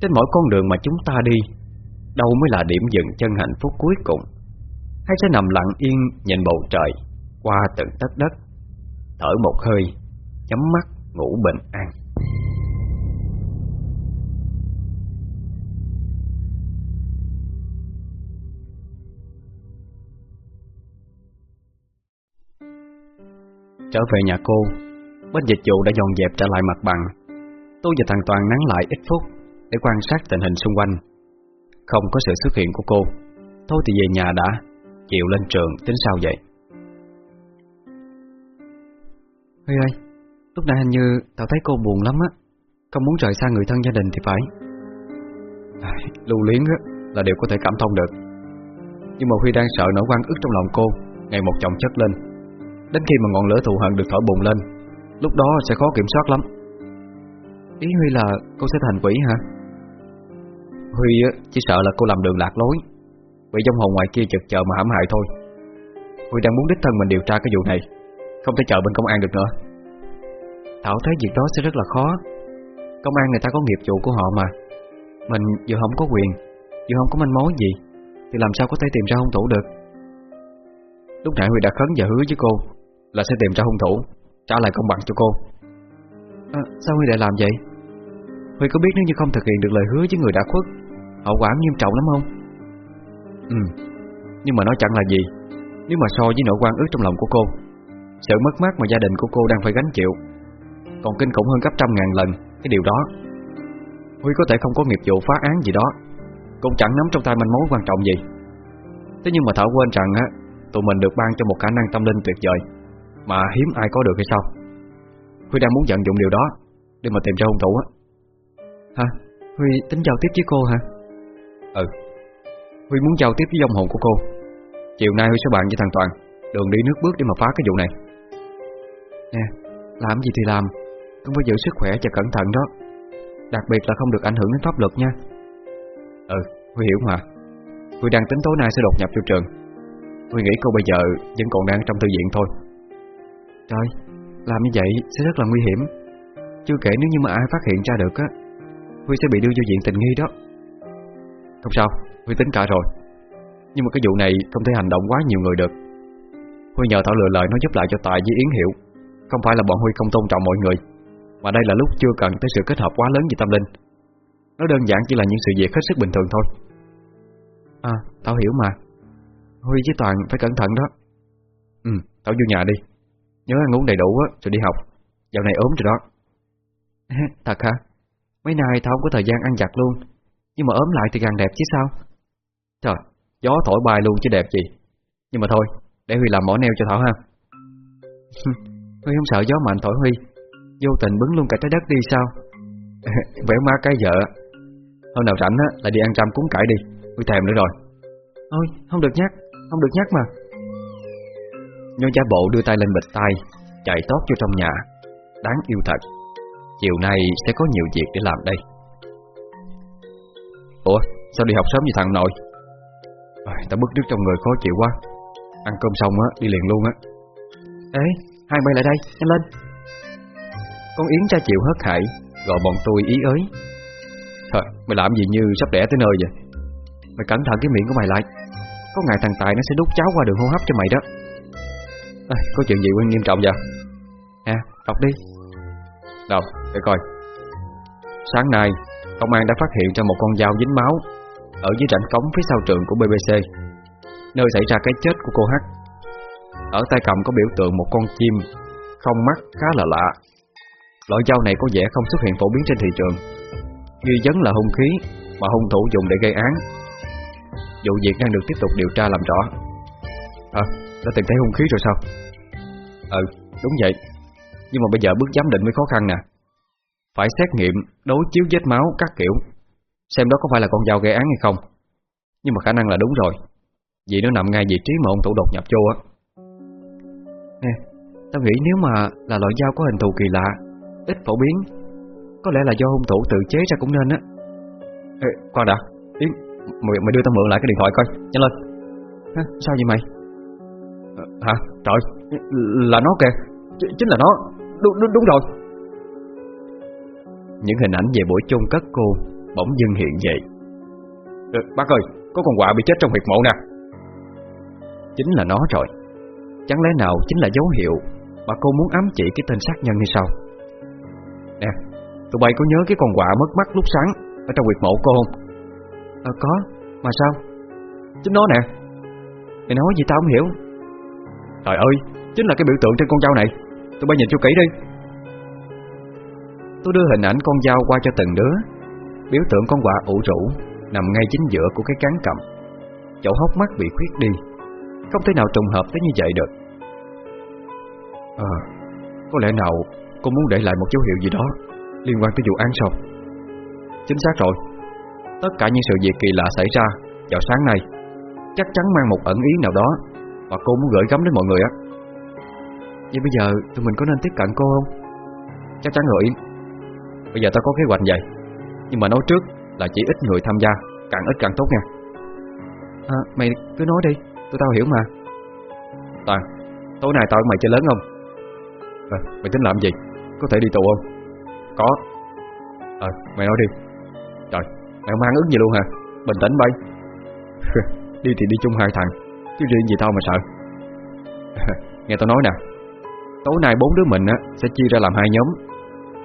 Trên mỗi con đường mà chúng ta đi, Đâu mới là điểm dừng chân hạnh phúc cuối cùng? Hay sẽ nằm lặng yên nhìn bầu trời Qua từng tấc đất, Thở một hơi, Nhắm mắt ngủ bình an? Trở về nhà cô. Bên dịch vụ đã dọn dẹp trở lại mặt bằng. Tôi và thằng Toàn nắng lại ít phút Để quan sát tình hình xung quanh. Không có sự xuất hiện của cô Thôi thì về nhà đã Chiều lên trường tính sao vậy? Huy ơi Lúc nãy hình như tao thấy cô buồn lắm á. Không muốn rời xa người thân gia đình thì phải. À, Lưu luyến á Là điều có thể cảm thông được. Nhưng mà Huy đang sợ nỗi quan ức trong lòng cô Ngày một chồng chất lên Đến khi mà ngọn lửa thù hận được thổi bùng lên, Lúc đó sẽ khó kiểm soát lắm. Ý Huy là cô sẽ thành quỷ hả? Huy chỉ sợ là cô làm đường lạc lối, Bị trong hồn ngoài kia chực chờ mà hãm hại thôi. Huy đang muốn đích thân mình điều tra cái vụ này, Không thể chờ bên công an được nữa. Thảo thấy việc đó sẽ rất là khó. Công an người ta có nghiệp vụ của họ mà. Mình vừa không có quyền, Vừa không có manh mối gì, Thì làm sao có thể tìm ra hung thủ được? Lúc nãy Huy đã khấn và hứa với cô là sẽ tìm ra hung thủ Trả lại công bằng cho cô. À, Sao Huy lại làm vậy? Huy có biết nếu như không thực hiện được lời hứa với người đã khuất Hậu quả nghiêm trọng lắm không? Ừ Nhưng mà nó chẳng là gì. Nếu mà so với nỗi quan ước trong lòng của cô Sự mất mát mà gia đình của cô đang phải gánh chịu Còn kinh khủng hơn gấp trăm ngàn lần Cái điều đó. Huy có thể không có nghiệp vụ phá án gì đó Cũng chẳng nắm trong tay manh mối quan trọng gì. Thế nhưng mà Thảo quên rằng á Tụi mình được ban cho một khả năng tâm linh tuyệt vời Mà hiếm ai có được hay sao? Huy đang muốn vận dụng điều đó Để mà tìm ra hung thủ á. Hả? Huy tính giao tiếp với cô hả? Ừ. Huy muốn giao tiếp với dòng hồn của cô. Chiều nay Huy sẽ bàn với thằng Toàn Đường đi nước bước để mà phá cái vụ này. Nè Làm gì thì làm Cũng phải giữ sức khỏe và cẩn thận đó. Đặc biệt là không được ảnh hưởng đến pháp luật nha. Ừ Huy hiểu mà. Huy đang tính tối nay sẽ đột nhập vô trường. Huy nghĩ cô bây giờ vẫn còn đang trong thư viện thôi Trời Làm như vậy sẽ rất là nguy hiểm. Chưa kể nếu như mà ai phát hiện ra được á Huy sẽ bị đưa vô diện tình nghi đó. Không sao Huy tính cả rồi. Nhưng mà cái vụ này không thể hành động quá nhiều người được. Huy nhờ Thảo lựa lời nó giúp lại cho Tài với Yến Hiểu Không phải là bọn Huy không tôn trọng mọi người Mà đây là lúc chưa cần tới sự kết hợp quá lớn về tâm linh. Nó đơn giản chỉ là những sự việc hết sức bình thường thôi. À, Tao hiểu mà. Huy với Toàn phải cẩn thận đó. Ừ, tao vô nhà đi. Nhớ ăn uống đầy đủ á, rồi đi học. Dạo này ốm rồi đó. Thật hả? Mấy nay tao không có thời gian ăn giặt luôn. Nhưng mà ốm lại thì càng đẹp chứ sao? Trời, gió thổi bay luôn chứ đẹp gì. Nhưng mà thôi, để Huy làm mỏ neo cho Thảo ha. [LAUGHS] Huy không sợ gió mạnh thổi Huy. Vô tình bứng luôn cả trái đất đi sao? [LAUGHS] Vẻ má cái vợ. Hôm nào rảnh á, là đi ăn trăm cuốn cải đi. Huy thèm nữa rồi. Ôi, không được nhắc, không được nhắc mà Nhô giả bộ đưa tay lên bịch tay Chạy tốt vô trong nhà. Đáng yêu thật Chiều nay sẽ có nhiều việc để làm đây. Ủa sao đi học sớm như thằng nội? À, Tao bức đứt trong người khó chịu quá. Ăn cơm xong á đi liền luôn á. Ê hai bay lại đây nhanh lên. Con Yến cha chịu hớt hải Gọi bọn tôi ý ới. Thôi mày làm gì như sắp đẻ tới nơi vậy? Mày cẩn thận cái miệng của mày lại. Có ngày thằng Tài nó sẽ đút cháo qua đường hô hấp cho mày đó à, Có chuyện gì quan nghiêm trọng vậy? À đọc đi. Đâu để coi. Sáng nay Công an đã phát hiện ra một con dao dính máu Ở dưới rãnh cống phía sau trường của BBC Nơi xảy ra cái chết của cô H. Ở tay cầm có biểu tượng một con chim Không mắt khá là lạ. Loại dao này có vẻ không xuất hiện phổ biến trên thị trường. Nghi vấn là hung khí Mà hung thủ dùng để gây án. Vụ việc đang được tiếp tục điều tra làm rõ. À, đã tìm thấy hung khí rồi sao? Ừ, đúng vậy. Nhưng mà bây giờ bước giám định mới khó khăn nè. Phải xét nghiệm, đối chiếu vết máu, các kiểu Xem đó có phải là con dao gây án hay không. Nhưng mà khả năng là đúng rồi Vì nó nằm ngay vị trí mà ông thủ đột nhập vô á. Nè, tao nghĩ nếu mà là loại dao có hình thù kỳ lạ Ít phổ biến Có lẽ là do hung thủ tự chế ra cũng nên á. Ê, khoan đã Yến, mày, mày đưa tao mượn lại cái điện thoại coi Nhanh lên. Hả, sao vậy mày Hả, trời, là nó kìa. Ch Chính là nó, đúng, đúng, đúng rồi. Những hình ảnh về buổi chôn cất cô Bỗng dưng hiện vậy. Ừ, Bác ơi, có con quạ bị chết trong huyệt mộ nè. Chính là nó rồi. Chẳng lẽ nào chính là dấu hiệu Mà cô muốn ám chỉ cái tên sát nhân hay sao? Nè Tụi bay có nhớ cái con quạ mất mắt lúc sáng Ở trong huyệt mộ cô không? À có, mà sao? Chính nó nè. Mày nói gì tao không hiểu Trời ơi, chính là cái biểu tượng trên con dao này. Tụi bay nhìn cho kỹ đi. Tôi đưa hình ảnh con dao qua cho từng đứa. Biểu tượng con quạ ủ rũ Nằm ngay chính giữa của cái cán cầm. Chỗ hốc mắt bị khuyết đi. Không thể nào trùng hợp tới như vậy được. À Có lẽ nào cô muốn để lại một dấu hiệu gì đó Liên quan tới vụ án sao? Chính xác rồi. Tất cả những sự việc kỳ lạ xảy ra Vào sáng nay Chắc chắn mang một ẩn ý nào đó mà cô muốn gửi gắm đến mọi người á. Vậy bây giờ tụi mình có nên tiếp cận cô không? Chắc chắn rồi. Bây giờ tao có kế hoạch vậy. Nhưng mà nói trước là chỉ ít người tham gia Càng ít càng tốt nha. À, Mày cứ nói đi Tụi tao hiểu mà. Toàn Tối nay tao mày chơi lớn không? À, Mày tính làm gì? Có thể đi tù không? Có. Ờ mày nói đi. Trời mày không ăn ứng gì luôn hả? Bình tĩnh bay. [LAUGHS] Đi thì đi chung hai thằng. Chứ riêng gì tao mà sợ. [LAUGHS] Nghe tao nói nè Tối nay bốn đứa mình á sẽ chia ra làm hai nhóm.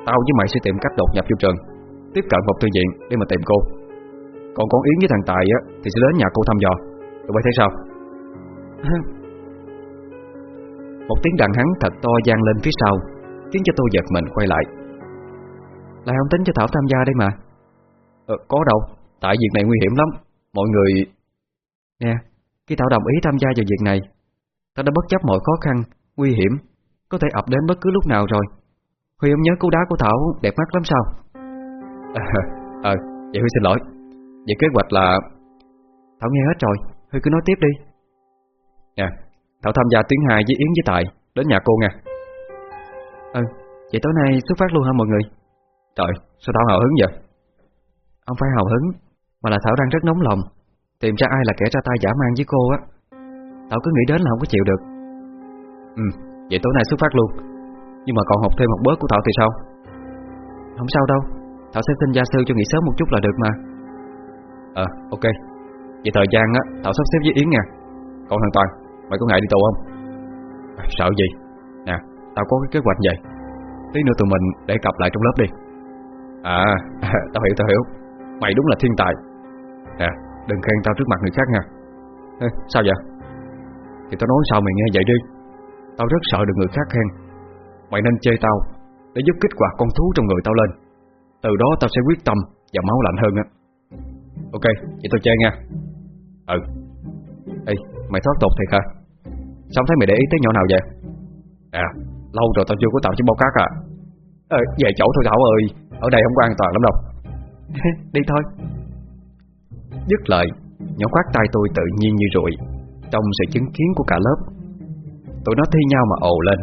Tao với mày sẽ tìm cách đột nhập vô trường Tiếp cận một thư viện để mà tìm cô. Còn con Yến với thằng Tài á Thì sẽ đến nhà cô thăm dò. Tụi bay thấy sao? [LAUGHS] Một tiếng đàn hắn thật to gian lên phía sau Khiến cho tôi giật mình quay lại. Lại không tính cho Thảo tham gia đây mà. Ờ, Có đâu Tại việc này nguy hiểm lắm. Mọi người Nè Khi Thảo đồng ý tham gia vào việc này Tao đã bất chấp mọi khó khăn Nguy hiểm Có thể ập đến bất cứ lúc nào rồi. Huy không nhớ cú đá của Thảo đẹp mắt lắm sao? Ờ à, Vậy Huy xin lỗi. Vậy kế hoạch là Thảo nghe hết rồi Huy cứ nói tiếp đi. Nè Thảo tham gia tiếng hài với Yến với Tài Đến nhà cô nha Ừ Vậy tối nay xuất phát luôn hả mọi người? Trời sao Thảo hào hứng vậy? Không phải hào hứng Mà là Thảo đang rất nóng lòng Tìm ra ai là kẻ ra tay giả mang với cô á. Tao cứ nghĩ đến là không có chịu được. Ừ Vậy tối nay xuất phát luôn. Nhưng mà còn học thêm một bớt của Thảo thì sao? Không sao đâu. Thảo sẽ xin gia sư cho nghỉ sớm một chút là được mà. Ờ ok. Vậy thời gian á Thảo sắp xếp với Yến nha. Còn thằng Toàn. Mày có ngại đi tù không? À, Sợ gì. Nè Tao có cái kế hoạch vậy. Tí nữa tụi mình để cặp lại trong lớp đi. À [LAUGHS] Tao hiểu tao hiểu. Mày đúng là thiên tài. Nè Đừng khen tao trước mặt người khác nha. Ê, Sao vậy? Thì tao nói sao mày nghe vậy đi. Tao rất sợ được người khác khen. Mày nên chơi tao Để giúp kích hoạt con thú trong người tao lên. Từ đó tao sẽ quyết tâm Và máu lạnh hơn á. Ok, vậy tao chơi nha. Ừ. Ê, mày thoát tục thiệt hả? Sao thấy mày để ý tới nhỏ nào vậy? À, lâu rồi tao chưa có tạo chiếc bao cát à. Ờ, về chỗ thôi Thảo ơi. Ở đây không có an toàn lắm đâu. [LAUGHS] Đi thôi. Dứt lời Nhỏ khoát tay tôi tự nhiên như rụi Trong sự chứng kiến của cả lớp. Tụi nó thi nhau mà ồ lên.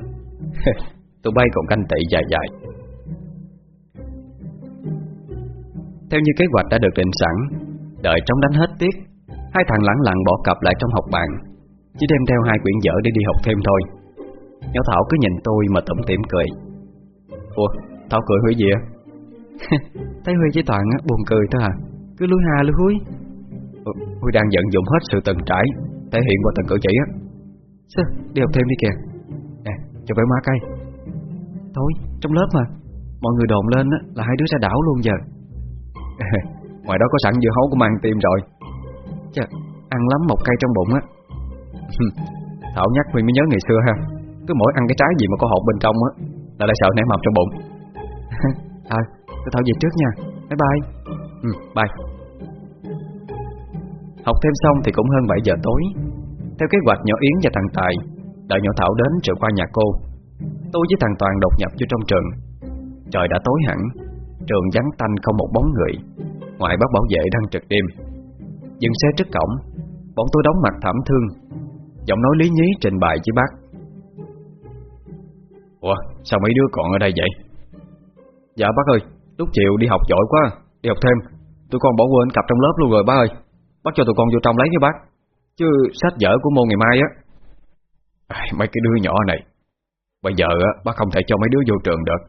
[LAUGHS] Tụi bay còn canh tị dài dài. Theo như kế hoạch đã được định sẵn Đợi trong đánh hết tiết Hai thằng lẳng lặng bỏ cặp lại trong học bàn Chỉ đem theo hai quyển vở để đi học thêm thôi. Nhỏ Thảo cứ nhìn tôi mà tủm tỉm cười. Ủa, Thảo cười hủy gì ạ? [LAUGHS] Thấy Huy với Toàn á, buồn cười thôi à. Cứ lúi hà lúi húi. Huy đang vận dụng hết sự từng trải Thể hiện qua từng cử chỉ á. Sao, đi học thêm đi kìa. Nè, cho phải má cây Thôi, trong lớp mà. Mọi người đồn lên á, là hai đứa ra đảo luôn giờ. [LAUGHS] Ngoài đó có sẵn dưa hấu của mang tim rồi. Chà, ăn lắm một cây trong bụng á. Thảo nhắc Huy mới nhớ ngày xưa ha. Cứ mỗi ăn cái trái gì mà có hột bên trong á Là lại sợ nảy mập trong bụng. [LAUGHS] À, tôi Thảo về trước nha. Bye bye. Ừ, bye. Học thêm xong thì cũng hơn 7 giờ tối. Theo kế hoạch nhỏ Yến và thằng Tài Đợi nhỏ Thảo đến rồi qua nhà cô. Tôi với thằng Toàn đột nhập vô trong trường. Trời đã tối hẳn Trường vắng tanh không một bóng người. Ngoài bác bảo vệ đang trực đêm. Dừng xe trước cổng Bọn tôi đóng mặt thảm thương. Giọng nói lý nhí trình bày với bác. Ủa sao mấy đứa còn ở đây vậy? Dạ bác ơi Lúc chiều đi học giỏi quá Đi học thêm. Tụi con bỏ quên cặp trong lớp luôn rồi bác ơi Bác cho tụi con vô trong lấy với bác Chứ sách vở của môn ngày mai á. Mấy cái đứa nhỏ này. Bây giờ á, bác không thể cho mấy đứa vô trường được.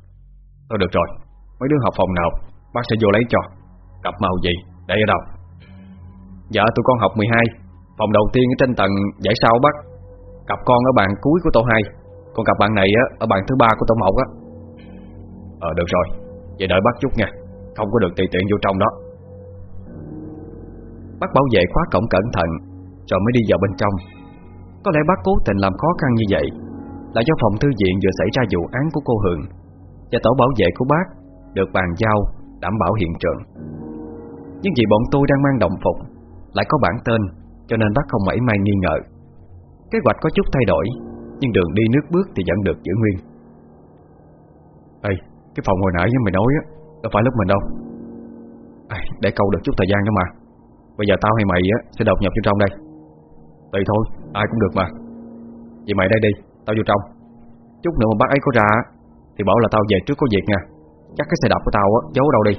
Thôi được rồi. Mấy đứa học phòng nào Bác sẽ vô lấy cho. Cặp màu gì để ở đâu. Dạ tụi con học 12 Phòng đầu tiên ở trên tầng giải sau bác. Cặp con ở bàn cuối của tổ 2 Còn cặp bạn này á, ở bàn thứ ba của tổ 1 á. Ờ được rồi. Vậy đợi bác chút nha. Không có được tùy tiện vô trong đó. Bác bảo vệ khóa cổng cẩn thận Rồi mới đi vào bên trong. Có lẽ bác cố tình làm khó khăn như vậy Là do phòng thư viện vừa xảy ra vụ án của cô Hường Và tổ bảo vệ của bác Được bàn giao đảm bảo hiện trường. Nhưng vì bọn tôi đang mang đồng phục Lại có bản tên Cho nên bác không mảy may nghi ngờ. Kế hoạch có chút thay đổi Nhưng đường đi nước bước thì vẫn được giữ nguyên. Ê Cái phòng hồi nãy với mày nói á Đâu phải lúc mình đâu. À, Để câu được chút thời gian đó mà. Bây giờ tao hay mày á, sẽ đột nhập vô trong đây. Tùy thôi, ai cũng được mà. Vậy mày đây đi, Tao vô trong. Chút nữa mà bác ấy có ra Thì bảo là tao về trước có việc nha. Chắc cái xe đạp của tao á, giấu đâu đi.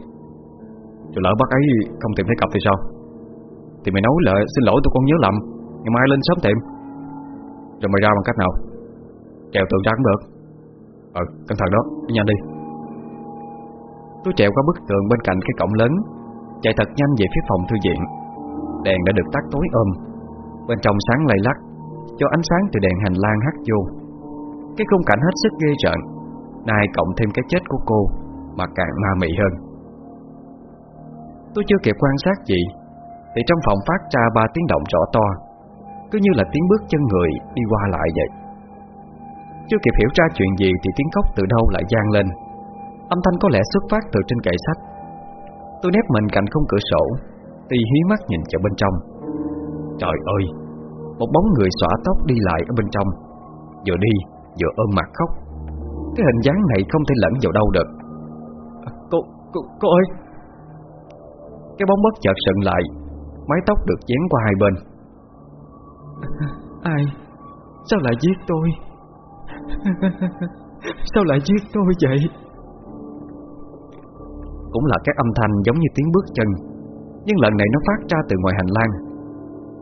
Rồi lỡ bác ấy không tìm thấy cặp thì sao? Thì mày nói là xin lỗi tôi con nhớ lầm, Ngày mai lên sớm tìm. Rồi mày ra bằng cách nào? Trèo tường ra cũng được. Ờ cẩn thận đó, đi nhanh đi. Tôi trèo qua bức tường bên cạnh cái cổng lớn, Chạy thật nhanh về phía phòng thư viện. Đèn đã được tắt tối ôm Bên trong sáng lay lắc, Cho ánh sáng từ đèn hành lang hắt vô. Cái khung cảnh hết sức ghê rợn, Nay cộng thêm cái chết của cô Mà càng ma mị hơn. Tôi chưa kịp quan sát gì, Thì trong phòng phát ra ba tiếng động rõ to, Cứ như là tiếng bước chân người đi qua lại vậy. Chưa kịp hiểu ra chuyện gì Thì tiếng khóc từ đâu lại gian lên. Âm thanh có lẽ xuất phát từ trên kệ sách. Tôi nép mình cạnh không cửa sổ thì hí mắt nhìn vào bên trong. Trời ơi Một bóng người xõa tóc đi lại ở bên trong. Vừa đi vừa ôm mặt khóc. Cái hình dáng này không thể lẫn vào đâu được. À, Cô, cô, cô ơi! Cái bóng bất chợt sận lại Mái tóc được dán qua hai bên. Ai? Sao lại giết tôi? Sao lại giết tôi vậy? Cũng là cái âm thanh giống như tiếng bước chân nhưng lần này nó phát ra từ ngoài hành lang.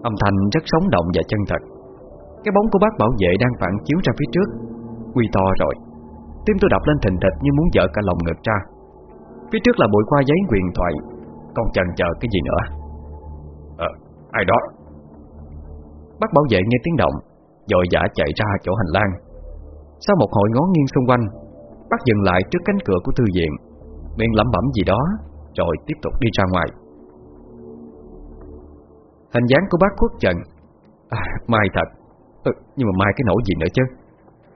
Âm thanh rất sống động và chân thật. Cái bóng của bác bảo vệ đang phản chiếu ra phía trước. Quy to rồi. Tim tôi đập lên thình thịch như muốn dở cả lòng ngực ra. Phía trước là bụi qua giấy quyền thoại. Còn chần chờ cái gì nữa? Ờ, ai đó? Bác bảo vệ nghe tiếng động Dội dã chạy ra chỗ hành lang. Sau một hồi ngó nghiêng xung quanh Bác dừng lại trước cánh cửa của thư viện. Miệng lẩm bẩm gì đó Rồi tiếp tục đi ra ngoài. Hình dáng của bác khuất trận à, Mai thật. Ừ, Nhưng mà mai cái nỗi gì nữa chứ?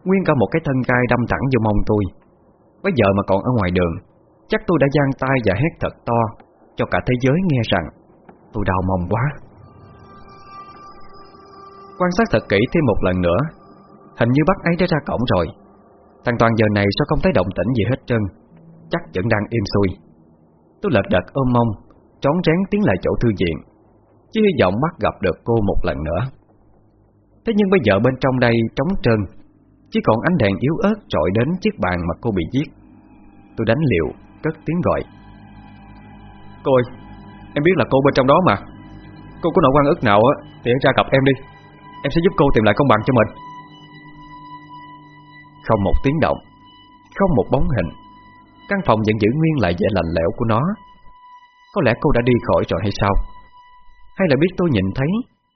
Nguyên cả một cái thân gai đâm thẳng vô mông tôi. Bây giờ mà còn ở ngoài đường Chắc tôi đã giang tay và hét thật to Cho cả thế giới nghe rằng Tôi đau mông quá. Quan sát thật kỹ thêm một lần nữa Hình như bác ấy đã ra cổng rồi. Thằng Toàn giờ này sao không thấy động tĩnh gì hết trơn? Chắc vẫn đang im xuôi Tôi lật đật ôm mông Trón rén tiến lại chỗ thư viện. Chỉ hy vọng bắt gặp được cô một lần nữa. Thế nhưng bây giờ bên trong đây trống trơn Chỉ còn ánh đèn yếu ớt trọi đến chiếc bàn mà cô bị giết. Tôi đánh liệu Cất tiếng gọi. Cô ơi Em biết là cô bên trong đó mà. Cô có nỗi quan ức nào á Thì ra gặp em đi. Em sẽ giúp cô tìm lại công bằng cho mình. Không một tiếng động Không một bóng hình Căn phòng vẫn giữ nguyên lại vẻ lạnh lẽo của nó. Có lẽ cô đã đi khỏi rồi hay sao hay là biết tôi nhìn thấy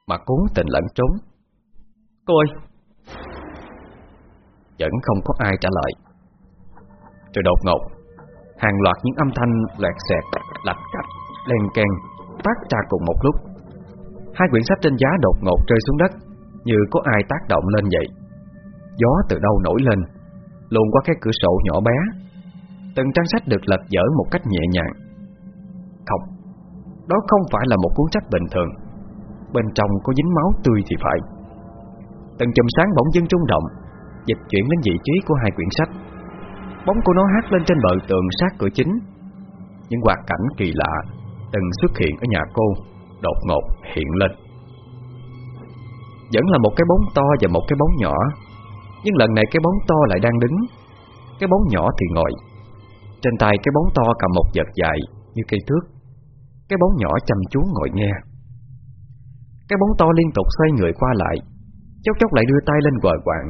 Mà cố tình lẩn trốn? Cô ơi! Vẫn không có ai trả lời. Rồi đột ngột Hàng loạt những âm thanh loẹt xẹt Lạch cạch, len ken Phát ra cùng một lúc. Hai quyển sách trên giá đột ngột rơi xuống đất Như có ai tác động lên vậy. Gió từ đâu nổi lên Luồn qua cái cửa sổ nhỏ bé. Từng trang sách được lật dở một cách nhẹ nhàng. Không đó không phải là một cuốn sách bình thường. Bên trong có dính máu tươi thì phải. Tần chùm sáng bỗng dưng trung động, Dịch chuyển đến vị trí của hai quyển sách. Bóng của nó hát lên trên bờ tường sát cửa chính. Những hoạt cảnh kỳ lạ Từng xuất hiện ở nhà cô Đột ngột hiện lên. Vẫn là một cái bóng to và một cái bóng nhỏ, Nhưng lần này cái bóng to lại đang đứng. Cái bóng nhỏ thì ngồi. Trên tay cái bóng to cầm một vật dài Như cây thước. Cái bóng nhỏ chăm chú ngồi nghe. Cái bóng to liên tục xoay người qua lại. Chốc chốc lại đưa tay lên quờ quạng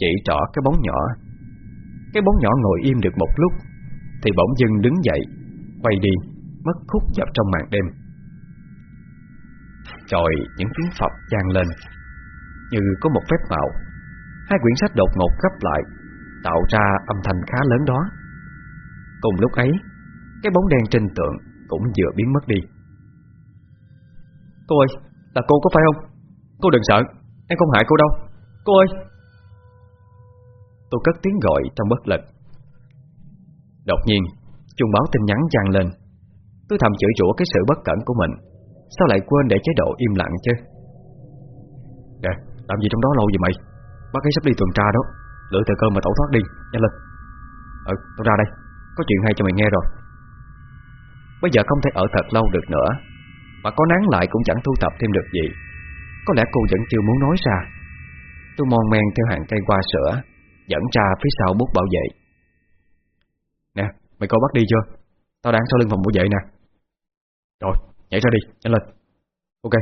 Chỉ trỏ cái bóng nhỏ. Cái bóng nhỏ ngồi im được một lúc, Thì bỗng dưng đứng dậy, Quay đi, Mất khúc vào trong màn đêm. Rồi những tiếng phập vang lên, Như có một phép màu. Hai quyển sách đột ngột gấp lại, Tạo ra âm thanh khá lớn đó. Cùng lúc ấy, Cái bóng đen trên tượng cũng vừa biến mất đi. Cô ơi, Là cô có phải không? Cô đừng sợ, Em không hại cô đâu. Cô ơi! Tôi cất tiếng gọi trong bất lực. Đột nhiên, chuông báo tin nhắn vang lên. Tôi thầm chửi rủa cái sự bất cẩn của mình. Sao lại quên để chế độ im lặng chứ? Nè Làm gì trong đó lâu vậy mày? Bác ấy sắp đi tuần tra đó. Lựa thời cơ mà tẩu thoát đi. Nhanh lên. Ừ tôi ra đây. Có chuyện hay cho mày nghe rồi. Bây giờ không thể ở thật lâu được nữa. Mà có nán lại cũng chẳng thu thập thêm được gì. Có lẽ cô vẫn chưa muốn nói ra. Tôi mon men theo hàng cây qua sữa Dẫn ra phía sau bút bảo vệ. Nè, mày coi bắt đi chưa? Tao đang sau lưng phòng bảo vệ nè. Rồi, nhảy ra đi, nhanh lên. Ok,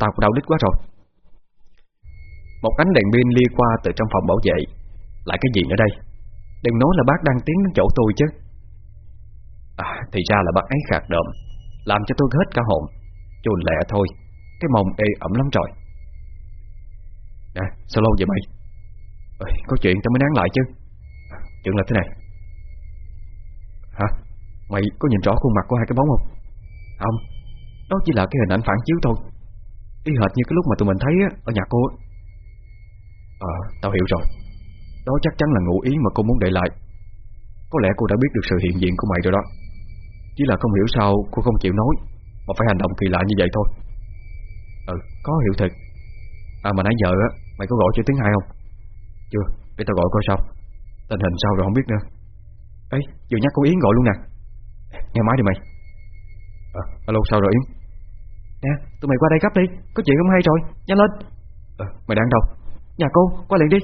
tao cũng đau đít quá rồi. Một ánh đèn pin lia qua từ trong phòng bảo vệ. Lại cái gì nữa đây? Đừng nói là bác đang tiến đến chỗ tôi chứ. À thì ra là bác ấy khạc đờm Làm cho tôi hết cả hồn. Chồn lẹ thôi Cái mông ê ẩm lắm rồi. Nè sao lâu vậy mày? À, Có chuyện tao mới nán lại chứ. Chuyện là thế này. Hả? Mày có nhìn rõ khuôn mặt của hai cái bóng không? À, không. Đó chỉ là cái hình ảnh phản chiếu thôi. Y hệt như cái lúc mà tụi mình thấy á, ở nhà cô Ờ, tao hiểu rồi. Đó chắc chắn là ngụ ý mà cô muốn để lại. Có lẽ cô đã biết được sự hiện diện của mày rồi đó. Chỉ là không hiểu sao cô không chịu nói Mà phải hành động kỳ lạ như vậy thôi. Ừ, có hiểu thiệt. À mà nãy giờ á Mày có gọi cho tiếng hai không? Chưa, để tao gọi coi sao. Tình hình sao rồi không biết nữa. Ê, vừa nhắc cô Yến gọi luôn nè. Nghe máy đi mày. À, Alo sao rồi Yến? Nè, tụi mày qua đây gấp đi. Có chuyện không hay rồi, nhanh lên. À, Mày đang đâu? Nhà cô, qua liền đi.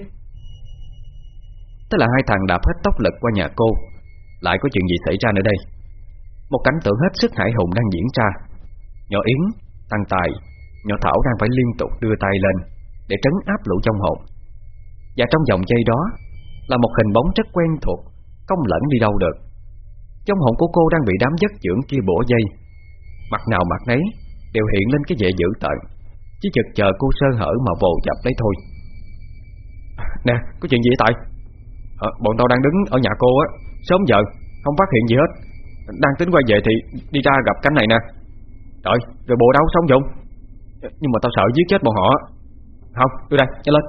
Thế là hai thằng đạp hết tốc lực qua nhà cô. Lại có chuyện gì xảy ra nữa đây một cảnh tượng hết sức hải hùng đang diễn ra. Nhỏ Yến, Tăng Tài Nhỏ Thảo đang phải liên tục đưa tay lên Để trấn áp lũ trong hồn Và trong vòng dây đó Là một hình bóng rất quen thuộc Không lẫn đi đâu được. Trong hồn của cô đang bị đám giấc dưỡng kia bổ dây. Mặt nào mặt nấy Đều hiện lên cái vẻ dữ tợn Chỉ chực chờ cô sơ hở mà vồ dập lấy thôi. Nè, có chuyện gì vậy Tài? À, Bọn tao đang đứng ở nhà cô á Sớm giờ, không phát hiện gì hết. Đang tính quay về thì đi ra gặp cánh này nè. Trời, rồi bộ đâu sống dụng Nhưng mà tao sợ giết chết bọn họ. Không, đưa đây, nhanh lên.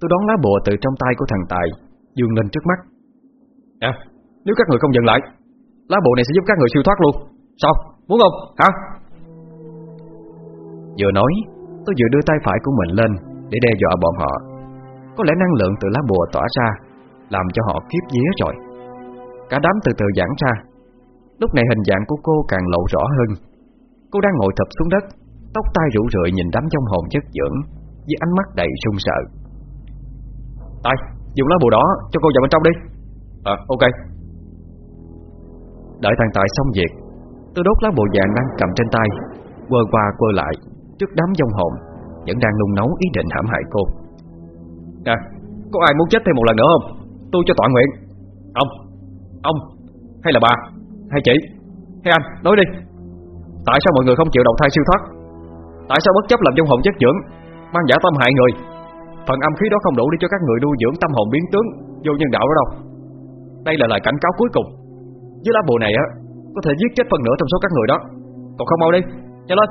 Tôi đón lá bùa từ trong tay của thằng Tài Dương lên trước mắt. Nè, nếu các người không dừng lại Lá bùa này sẽ giúp các người siêu thoát luôn. Sao, muốn không, hả? Vừa nói Tôi vừa đưa tay phải của mình lên Để đe dọa bọn họ. Có lẽ năng lượng từ lá bùa tỏa ra Làm cho họ kiếp vía rồi. Cả đám từ từ giãn ra. Lúc này hình dạng của cô càng lộ rõ hơn. Cô đang ngồi thập xuống đất Tóc tai rủ rượi nhìn đám trong hồn chất dưỡng Với ánh mắt đầy sung sợ. Tài, dùng lá bùa đó cho cô vào bên trong đi. Ờ, ok. Đợi thằng Tài xong việc Tôi đốt lá bùa vàng đang cầm trên tay Quơ qua quơ lại Trước đám dông hồn Vẫn đang nung nấu ý định hãm hại cô. Nè, có ai muốn chết thêm một lần nữa không? Tôi cho tọa nguyện. Không ông, hay là bà? Hay chị, hay anh, nói đi. Tại sao mọi người không chịu đầu thai siêu thoát? Tại sao bất chấp làm trong hồn chất dưỡng Mang giả tâm hại người? Phần âm khí đó không đủ để cho các người nuôi dưỡng tâm hồn biến tướng Vô nhân đạo đó đâu. Đây là lời cảnh cáo cuối cùng. Với lá bùa này á Có thể giết chết phần nửa trong số các người đó. Còn không mau đi, nhanh lên.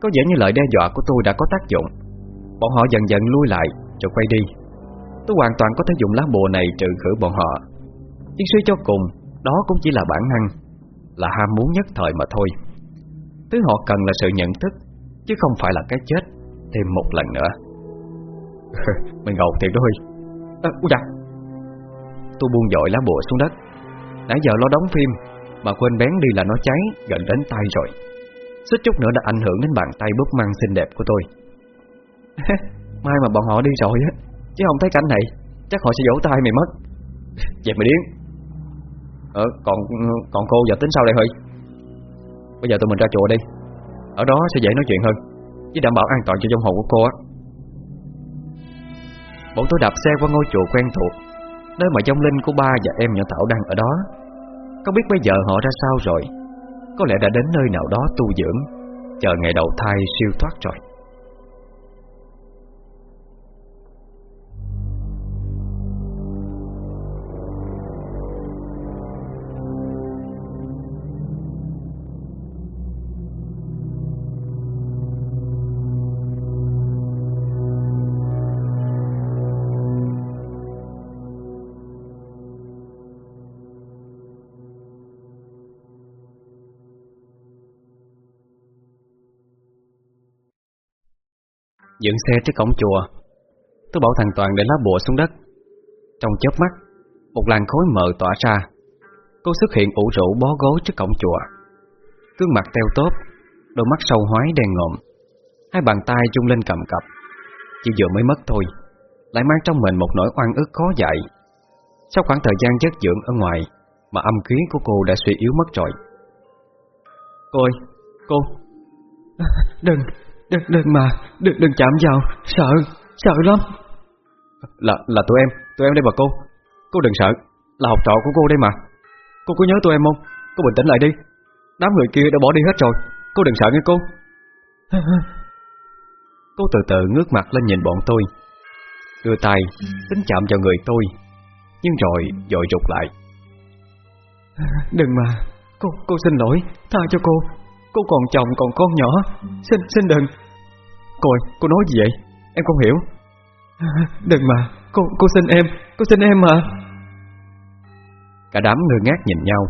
Có vẻ như lời đe dọa của tôi đã có tác dụng. Bọn họ dần dần lui lại Rồi quay đi. Tôi hoàn toàn có thể dùng lá bùa này trừ khử bọn họ. Nhưng suy cho cùng Đó cũng chỉ là bản năng Là ham muốn nhất thời mà thôi. Thứ họ cần là sự nhận thức Chứ không phải là cái chết Thêm một lần nữa. [LAUGHS] Mày ngầu thiệt đó Huy. À, Úi da. Tôi buông dội lá bùa xuống đất. Nãy giờ lo đóng phim Mà quên bén đi là nó cháy gần đến tay rồi. Xích chút nữa đã ảnh hưởng đến bàn tay búp măng xinh đẹp của tôi. [LAUGHS] Mai mà bọn họ đi rồi á. Chứ không thấy cảnh này, Chắc họ sẽ vỗ tay mày mất. Dẹp mày điên Ờ còn còn cô giờ tính sao đây Huy? Bây giờ tụi mình ra chùa đi. Ở đó sẽ dễ nói chuyện hơn Với đảm bảo an toàn cho trong hồn của cô á. Bọn tôi đạp xe qua ngôi chùa quen thuộc, Nơi mà dông linh của ba và em nhỏ Thảo đang ở đó. Không biết bây giờ họ ra sao rồi, Có lẽ đã đến nơi nào đó tu dưỡng, Chờ ngày đầu thai siêu thoát rồi. Dựng xe trước cổng chùa. Tôi bảo thằng Toàn để lá bùa xuống đất. Trong chớp mắt Một làn khối mờ tỏa ra. Cô xuất hiện ủ rũ bó gối trước cổng chùa. Gương mặt teo tốt Đôi mắt sâu hoái đen ngộm Hai bàn tay chung lên cầm cập. Chỉ vừa mới mất thôi Lại mang trong mình một nỗi oan ức khó dạy Sau khoảng thời gian chất dưỡng ở ngoài Mà âm khí của cô đã suy yếu mất rồi. Cô ơi, cô. [LAUGHS] Đừng, Đừng, đừng mà, đừng, đừng chạm vào, sợ, sợ lắm. Là, là tụi em, tụi em đây bà cô. Cô đừng sợ, Là học trò của cô đây mà. Cô có nhớ tụi em không? Cô bình tĩnh lại đi. Đám người kia đã bỏ đi hết rồi. Cô đừng sợ nghe cô. [LAUGHS] Cô từ từ ngước mặt lên nhìn bọn tôi. Đưa tay Tính chạm vào người tôi. Nhưng rồi dội rụt lại. Đừng mà Cô cô xin lỗi. Tha cho cô Cô còn chồng còn con nhỏ. Xin xin đừng. Cô cô nói gì vậy? Em không hiểu. Đừng mà. Cô cô xin em. Cô xin em mà. Cả đám người ngát nhìn nhau.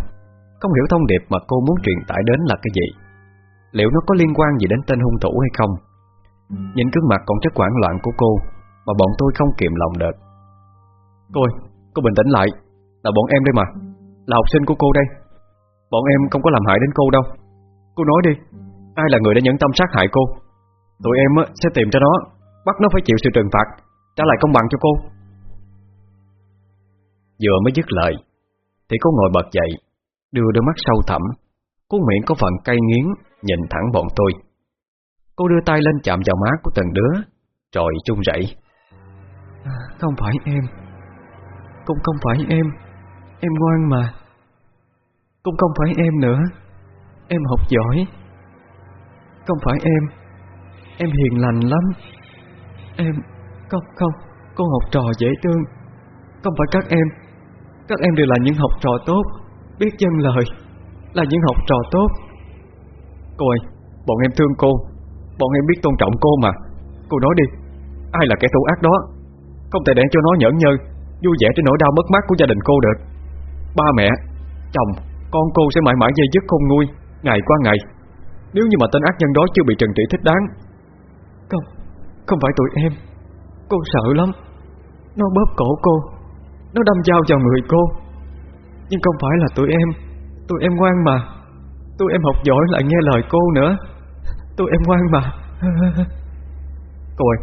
Không hiểu thông điệp mà cô muốn truyền tải đến là cái gì. Liệu nó có liên quan gì đến tên hung thủ hay không? Nhìn gương mặt còn rất hoảng loạn của cô Mà bọn tôi không kiềm lòng được. Cô ơi, cô bình tĩnh lại. Là bọn em đây mà. Là học sinh của cô đây. Bọn em không có làm hại đến cô đâu Cô nói đi. Ai là người đã nhẫn tâm sát hại cô? Tụi em sẽ tìm cho nó. Bắt nó phải chịu sự trừng phạt. Trả lại công bằng cho cô. Vừa mới dứt lời Thì cô ngồi bật dậy Đưa đôi mắt sâu thẳm. Cuốn miệng có phần cay nghiến Nhìn thẳng bọn tôi. Cô đưa tay lên chạm vào má của từng đứa Rồi chung rẩy. À, Không phải em. Cũng không phải em. Em ngoan mà. Cũng không phải em nữa. Em học giỏi. Không phải em. Em hiền lành lắm. Em, Không không, Con học trò dễ thương. Không phải các em. Các em đều là những học trò tốt. Biết dân lời. Là những học trò tốt. Cô ơi, Bọn em thương cô. Bọn em biết tôn trọng cô mà. Cô nói đi, Ai là kẻ thù ác đó? Không thể để cho nó nhẫn nhơ, Vui vẻ trên nỗi đau mất mát của gia đình cô được. Ba mẹ, Chồng, Con cô sẽ mãi mãi dây dứt không nguôi. Ngày qua ngày. Nếu như mà tên ác nhân đó chưa bị trừng trị thích đáng, Không Không phải tụi em. Cô sợ lắm. Nó bóp cổ cô. Nó đâm dao vào người cô. Nhưng không phải là tụi em. Tụi em ngoan mà. Tụi em học giỏi lại nghe lời cô nữa. Tụi em ngoan mà. [LAUGHS] Cô ơi,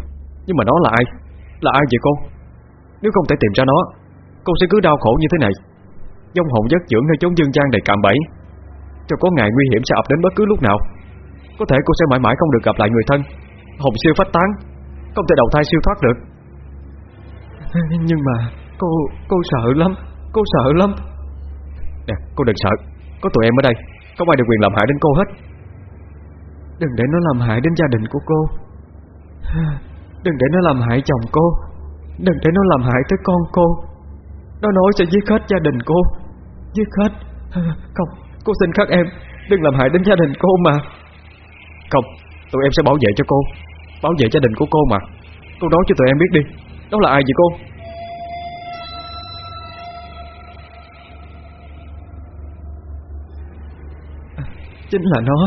Nhưng mà nó là ai? Là ai vậy cô? Nếu không thể tìm ra nó, Cô sẽ cứ đau khổ như thế này. Dông hồn giấc dưỡng nơi chốn dương gian đầy cạm bẫy. Cho có ngày nguy hiểm sẽ ập đến bất cứ lúc nào. Có thể cô sẽ mãi mãi không được gặp lại người thân. Hồn siêu phách tán. Không thể đầu thai siêu thoát được. [LAUGHS] Nhưng mà Cô cô sợ lắm. Cô sợ lắm. Nè cô đừng sợ. Có tụi em ở đây. Không ai được quyền làm hại đến cô hết? Đừng để nó làm hại đến gia đình của cô. [SIGHS] Đừng để nó làm hại chồng cô. Đừng để nó làm hại tới con cô. Nó nói sẽ giết hết gia đình cô. Giết hết. [SIGHS] Không, cô xin các em Đừng làm hại đến gia đình cô mà. Không, tụi em sẽ bảo vệ cho cô Bảo vệ gia đình của cô mà. Cô nói cho tụi em biết đi Đó là ai vậy cô? Chính là nó.